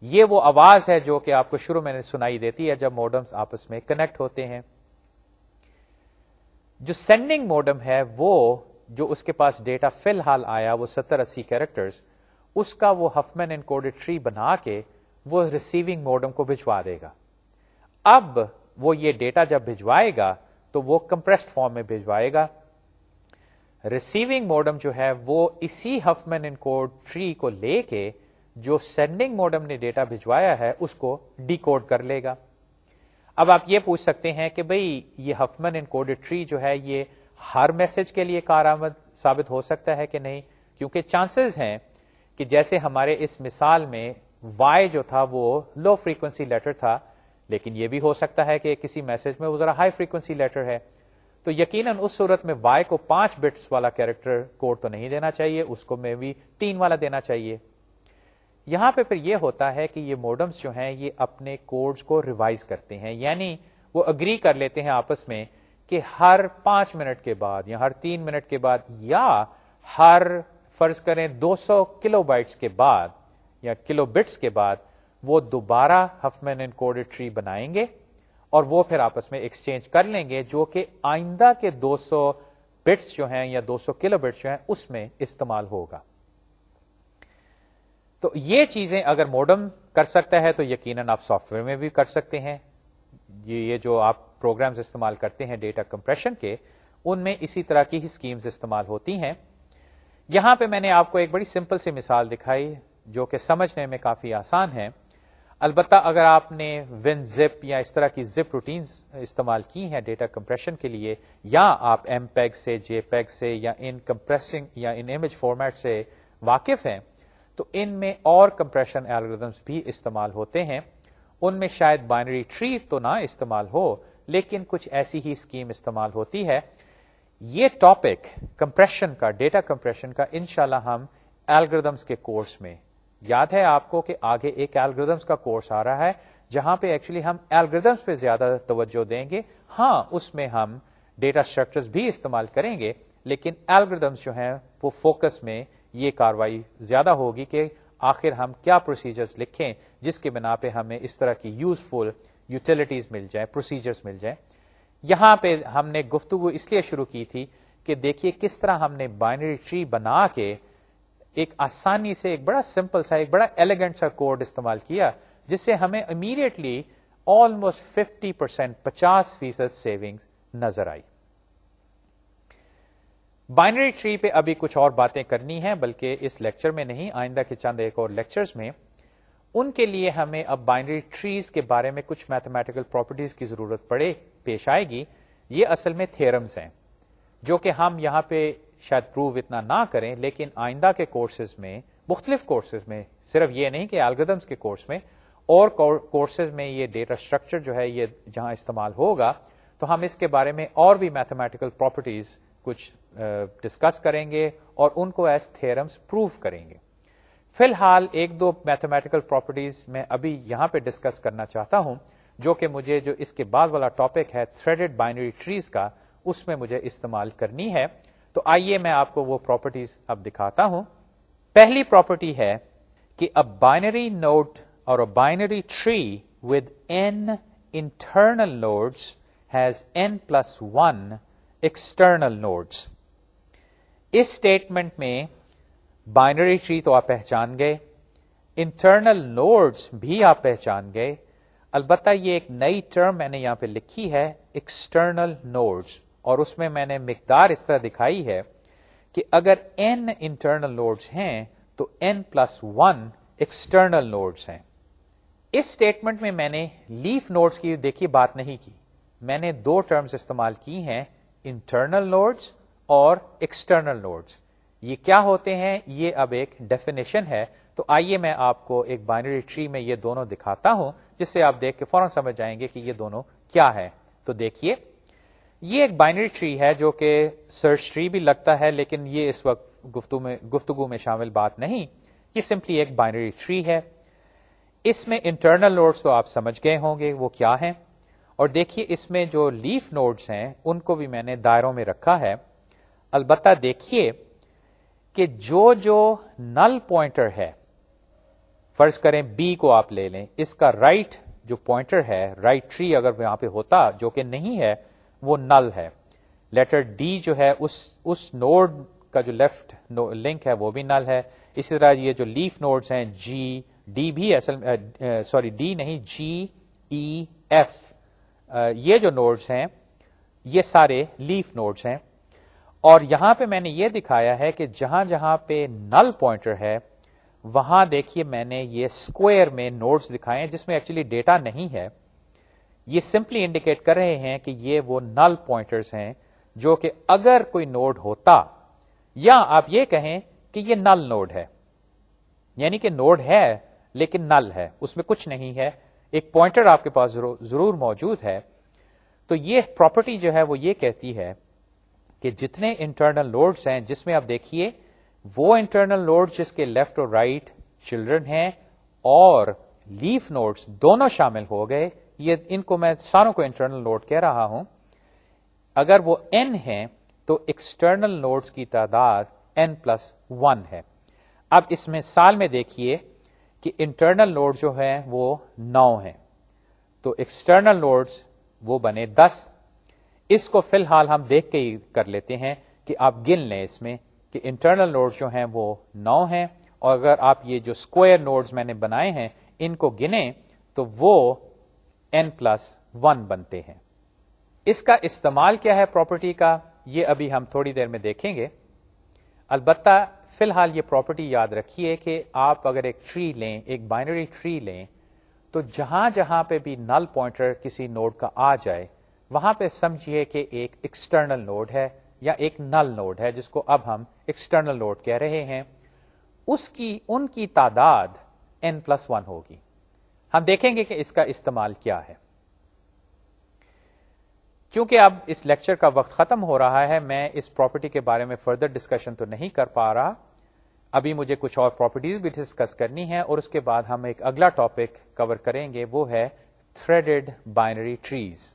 یہ وہ آواز ہے جو کہ آپ کو شروع میں نے سنائی دیتی ہے جب موڈمس آپس میں کنیکٹ ہوتے ہیں۔ جو سینڈنگ موڈم ہے وہ جو اس کے پاس ڈیٹا فی الحال آیا، وہ ستر اسی کیریکٹرز اس کا وہ ہفمین انکوڈیڈ ٹری بنا کے وہ ریسیونگ موڈم کو بھجوا دے گا۔ اب وہ یہ ڈیٹا جب بھجوائے گا تو وہ کمپریسڈ فارم میں بھجوائے گا۔ ریسیونگ موڈم جو ہے وہ اسی ہفمین ان کوڈ ٹری کو لے کے جو سینڈنگ موڈم نے ڈیٹا بھجوایا ہے، اس کو ڈی کوڈ کر لے گا۔ اب آپ یہ پوچھ سکتے ہیں کہ بھئی یہ ہفمن ان کوڈ ٹری جو ہے، یہ ہر میسج کے لیے کارآمد ثابت ہو سکتا ہے کہ نہیں؟ کیونکہ چانسز ہیں کہ جیسے ہمارے اس مثال میں وائی جو تھا، وہ لو فریکوینسی لیٹر تھا، لیکن یہ بھی ہو سکتا ہے کہ کسی میسج میں وہ ذرا ہائی فریکوینسی لیٹر ہے۔ تو یقیناً اس صورت میں وائی کو پانچ بٹس والا کیریکٹر کوڈ تو نہیں دینا چاہیے، اس کو میں بھی تین والا دینا چاہیے۔ یہاں پہ پھر یہ ہوتا ہے کہ یہ موڈمس جو ہیں، یہ اپنے کوڈز کو ریوائز کرتے ہیں۔ یعنی وہ اگری کر لیتے ہیں آپس میں کہ ہر پانچ منٹ کے بعد یا ہر تین منٹ کے بعد یا ہر فرض کریں دو سو کلو بائٹس کے بعد یا کلو بٹس کے بعد وہ دوبارہ ہفمین ان کوڈ ٹری بنائیں گے اور وہ پھر آپس میں ایکسچینج کر لیں گے جو کہ آئندہ کے دو سو بٹس جو ہیں یا دو سو کلو بٹس جو ہیں، اس میں استعمال ہوگا۔ تو یہ چیزیں اگر موڈم کر سکتا ہے تو یقیناً آپ سافٹ ویئر میں بھی کر سکتے ہیں۔ یہ جو آپ پروگرامز استعمال کرتے ہیں ڈیٹا کمپریشن کے، ان میں اسی طرح کی ہی اسکیمز استعمال ہوتی ہیں۔ یہاں پہ میں نے آپ کو ایک بڑی سمپل سی مثال دکھائی جو کہ سمجھنے میں کافی آسان ہے۔ البتہ اگر آپ نے ون زپ یا اس طرح کی زپ روٹینز استعمال کی ہیں ڈیٹا کمپریشن کے لیے، یا آپ ایم پیگ سے جے پیگ سے یا ان کمپریسنگ یا ان امیج فارمیٹ سے واقف ہیں تو ان میں اور کمپریشن الگریدمس بھی استعمال ہوتے ہیں۔ ان میں شاید بائنری ٹری تو نہ استعمال ہو، لیکن کچھ ایسی ہی اسکیم استعمال ہوتی ہے۔ یہ ٹاپک کمپریشن کا ڈیٹا کمپریشن کا انشاءاللہ ہم الگریدمس کے کورس میں۔ یاد ہے آپ کو کہ آگے ایک الگریدمس کا کورس آ رہا ہے، جہاں پہ ایکچولی ہم الگریدمس پہ زیادہ توجہ دیں گے۔ ہاں اس میں ہم ڈیٹا اسٹرکچر بھی استعمال کریں گے، لیکن الگریدمس جو ہیں وہ فوکس میں یہ کاروائی زیادہ ہوگی کہ آخر ہم کیا پروسیجرز لکھیں جس کے بنا پہ ہمیں اس طرح کی یوزفل یوٹیلٹیز مل جائیں پروسیجرز مل جائیں۔ یہاں پہ ہم نے گفتگو اس لیے شروع کی تھی کہ دیکھیے کس طرح ہم نے بائنری ٹری بنا کے ایک آسانی سے ایک بڑا سمپل سا، ایک بڑا ایلیگنٹ سا کوڈ استعمال کیا، جس سے ہمیں امیڈیٹلی آلموسٹ ففٹی پرسینٹ پچاس فیصد سیونگ نظر آئی۔ بائنری ٹری پہ ابھی کچھ اور باتیں کرنی ہیں، بلکہ اس لیکچر میں نہیں، آئندہ کے چند ایک اور لیکچرز میں۔ ان کے لیے ہمیں اب بائنری ٹریز کے بارے میں کچھ میتھمیٹیکل پراپرٹیز کی ضرورت پڑے، پیش آئے گی۔ یہ اصل میں تھرمز ہیں، جو کہ ہم یہاں پہ شاید پروو اتنا نہ کریں، لیکن آئندہ کے کورسز میں، مختلف کورسز میں، صرف یہ نہیں کہ الگریدمس کے کورس میں، اور کورسز میں یہ ڈیٹا اسٹرکچر جو ہے، یہ جہاں استعمال ہوگا۔ تو ہم اس کے بارے میں اور بھی میتھمیٹیکل پراپرٹیز کچھ ڈسکس کریں گے اور ان کو ایز تھرمس پروف کریں گے۔ فی الحال ایک دو میتھمیٹیکل پراپرٹیز میں ابھی یہاں پہ ڈسکس کرنا چاہتا ہوں، جو کہ مجھے جو اس کے بعد والا ٹاپک ہے تھریڈڈ بائنری ٹریز کا، اس میں مجھے استعمال کرنی ہے۔ تو آئیے میں آپ کو وہ پراپرٹیز اب دکھاتا ہوں۔ پہلی پراپرٹی ہے کہ ا بائنری نوٹ اور binary tree with N internal nodes has N plus one external nodes us statement میں بائنری ٹری تو آپ پہچان گئے انٹرنل نوڈس بھی آپ پہچان گئے، البتہ یہ ایک نئی ٹرم میں نے یہاں پہ لکھی ہے ایکسٹرنل نوڈس اور اس میں میں نے مقدار اس طرح دکھائی ہے کہ اگر این انٹرنل نوڈس ہیں تو N plus one external nodes ہیں۔ اس اسٹیٹمنٹ میں میں نے لیف نوڈس کی دیکھی بات نہیں کی۔ میں نے دو ٹرمز استعمال کی ہیں انٹرنل نوڈس اور ایکسٹرنل نوڈس یہ کیا ہوتے ہیں؟ یہ اب ایک ڈیفینیشن ہے۔ تو آئیے میں آپ کو ایک بائنری ٹری میں یہ دونوں دکھاتا ہوں، جس سے آپ دیکھ کے فوراً سمجھ جائیں گے کہ یہ دونوں کیا ہے۔ تو دیکھیے، یہ ایک بائنری ٹری ہے جو کہ سرچ ٹری بھی لگتا ہے، لیکن یہ اس وقت گفتگو میں گفتگو میں شامل بات نہیں۔ یہ سمپلی ایک بائنری ٹری ہے۔ اس میں انٹرنل نوڈس تو آپ سمجھ گئے ہوں گے وہ کیا ہیں۔ اور دیکھیے، اس میں جو لیف نوڈس ہیں، ان کو بھی میں نے دائروں میں رکھا ہے۔ البتہ دیکھیے کہ جو جو نل پوائنٹر ہے، فرض کریں بی کو آپ لے لیں، اس کا رائٹ right جو پوائنٹر ہے رائٹ right ٹری اگر یہاں پہ ہوتا جو کہ نہیں ہے، وہ نل ہے۔ لیٹر ڈی جو ہے، اس اس نوڈ کا جو لیفٹ لنک ہے، وہ بھی نل ہے۔ اسی طرح یہ جو لیف نوڈز ہیں جی ڈی بھی اصل سوری ڈی نہیں جی ای ایف یہ جو نوڈز ہیں، یہ سارے لیف نوڈز ہیں۔ اور یہاں پہ میں نے یہ دکھایا ہے کہ جہاں جہاں پہ نل پوائنٹر ہے، وہاں دیکھیے میں نے یہ اسکوئر میں نوٹس دکھائے ہیں، جس میں ایکچولی ڈیٹا نہیں ہے۔ یہ سمپلی انڈیکیٹ کر رہے ہیں کہ یہ وہ نل پوائنٹرز ہیں جو کہ اگر کوئی نوڈ ہوتا، یا آپ یہ کہیں کہ یہ نل نوڈ ہے۔ یعنی کہ نوڈ ہے لیکن نل ہے، اس میں کچھ نہیں ہے۔ ایک پوائنٹر آپ کے پاس ضرور موجود ہے۔ تو یہ پراپرٹی جو ہے وہ یہ کہتی ہے کہ جتنے انٹرنل لوڈس ہیں جس میں آپ دیکھیے، وہ انٹرنل نوڈ جس کے لیفٹ اور رائٹ چلڈرن ہیں اور لیف نوڈس دونوں شامل ہو گئے، یہ ان کو میں ساروں کو انٹرنل نوڈ کہہ رہا ہوں۔ اگر وہ این ہیں تو ایکسٹرنل نوڈس کی تعداد این پلس ون ہے۔ اب اس میں سال میں دیکھیے کہ انٹرنل نوڈ جو ہے وہ نو ہے تو ایکسٹرنل نوڈس وہ بنے دس۔ اس کو فی الحال ہم دیکھ کے ہی کر لیتے ہیں کہ آپ گن لیں اس میں کہ انٹرنل نوڈ جو ہیں وہ نو ہیں اور اگر آپ یہ جو اسکوئر نوڈز میں نے بنائے ہیں ان کو گنے تو وہ این پلس ون بنتے ہیں۔ اس کا استعمال کیا ہے پراپرٹی کا؟ یہ ابھی ہم تھوڑی دیر میں دیکھیں گے۔ البتہ فی الحال یہ پراپرٹی یاد رکھیے کہ آپ اگر ایک ٹری لیں، ایک بائنری ٹری لیں، تو جہاں جہاں پہ بھی نل پوائنٹر کسی نوڈ کا آ جائے وہاں پہ سمجھیے کہ ایک ایکسٹرنل نوڈ ہے یا ایک نل نوڈ ہے، جس کو اب ہم ایکسٹرنل نوڈ کہہ رہے ہیں۔ اس کی، ان کی تعداد این پلس ون ہوگی۔ ہم دیکھیں گے کہ اس کا استعمال کیا ہے۔ چونکہ اب اس لیکچر کا وقت ختم ہو رہا ہے، میں اس پراپرٹی کے بارے میں فردر ڈسکشن تو نہیں کر پا رہا۔ ابھی مجھے کچھ اور پراپرٹیز بھی ڈسکس کرنی ہے اور اس کے بعد ہم ایک اگلا ٹاپک کور کریں گے، وہ ہے تھریڈڈ بائنری ٹریز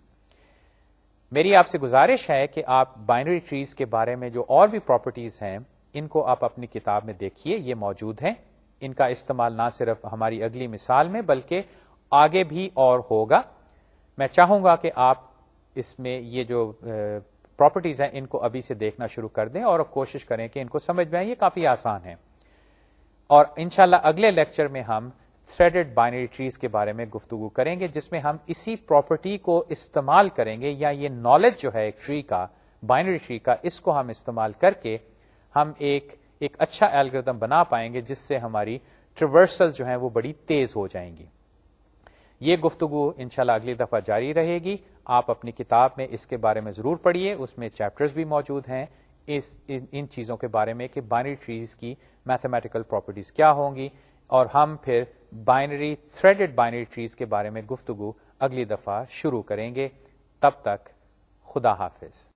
میری آپ سے گزارش ہے کہ آپ بائنری ٹریز کے بارے میں جو اور بھی پراپرٹیز ہیں، ان کو آپ اپنی کتاب میں دیکھیے، یہ موجود ہیں۔ ان کا استعمال نہ صرف ہماری اگلی مثال میں، بلکہ آگے بھی اور ہوگا۔ میں چاہوں گا کہ آپ اس میں یہ جو پراپرٹیز ہیں، ان کو ابھی سے دیکھنا شروع کر دیں اور کوشش کریں کہ ان کو سمجھ میں یہ کافی آسان ہے۔ اور انشاءاللہ اگلے لیکچر میں ہم تھریڈڈ بائنری ٹریز کے بارے میں گفتگو کریں گے، جس میں ہم اسی پراپرٹی کو استعمال کریں گے یا یہ نالج جو ہے ایک ٹری کا بائنری ٹری کا، اس کو ہم استعمال کر کے ہم ایک ایک اچھا الگریدم بنا پائیں گے، جس سے ہماری ٹریورسل جو ہیں وہ بڑی تیز ہو جائیں گی۔ یہ گفتگو انشاءاللہ اگلی دفعہ جاری رہے گی۔ آپ اپنی کتاب میں اس کے بارے میں ضرور پڑھیے۔ اس میں چیپٹرز بھی موجود ہیں۔ اس، ان چیزوں کے بارے میں کہ بائنری ٹریز کی میتھمیٹیکل پراپرٹیز کیا ہوں گی۔ اور ہم پھر بائنری، تھریڈڈ بائنری ٹریز کے بارے میں گفتگو اگلی دفعہ شروع کریں گے۔ تب تک خدا حافظ۔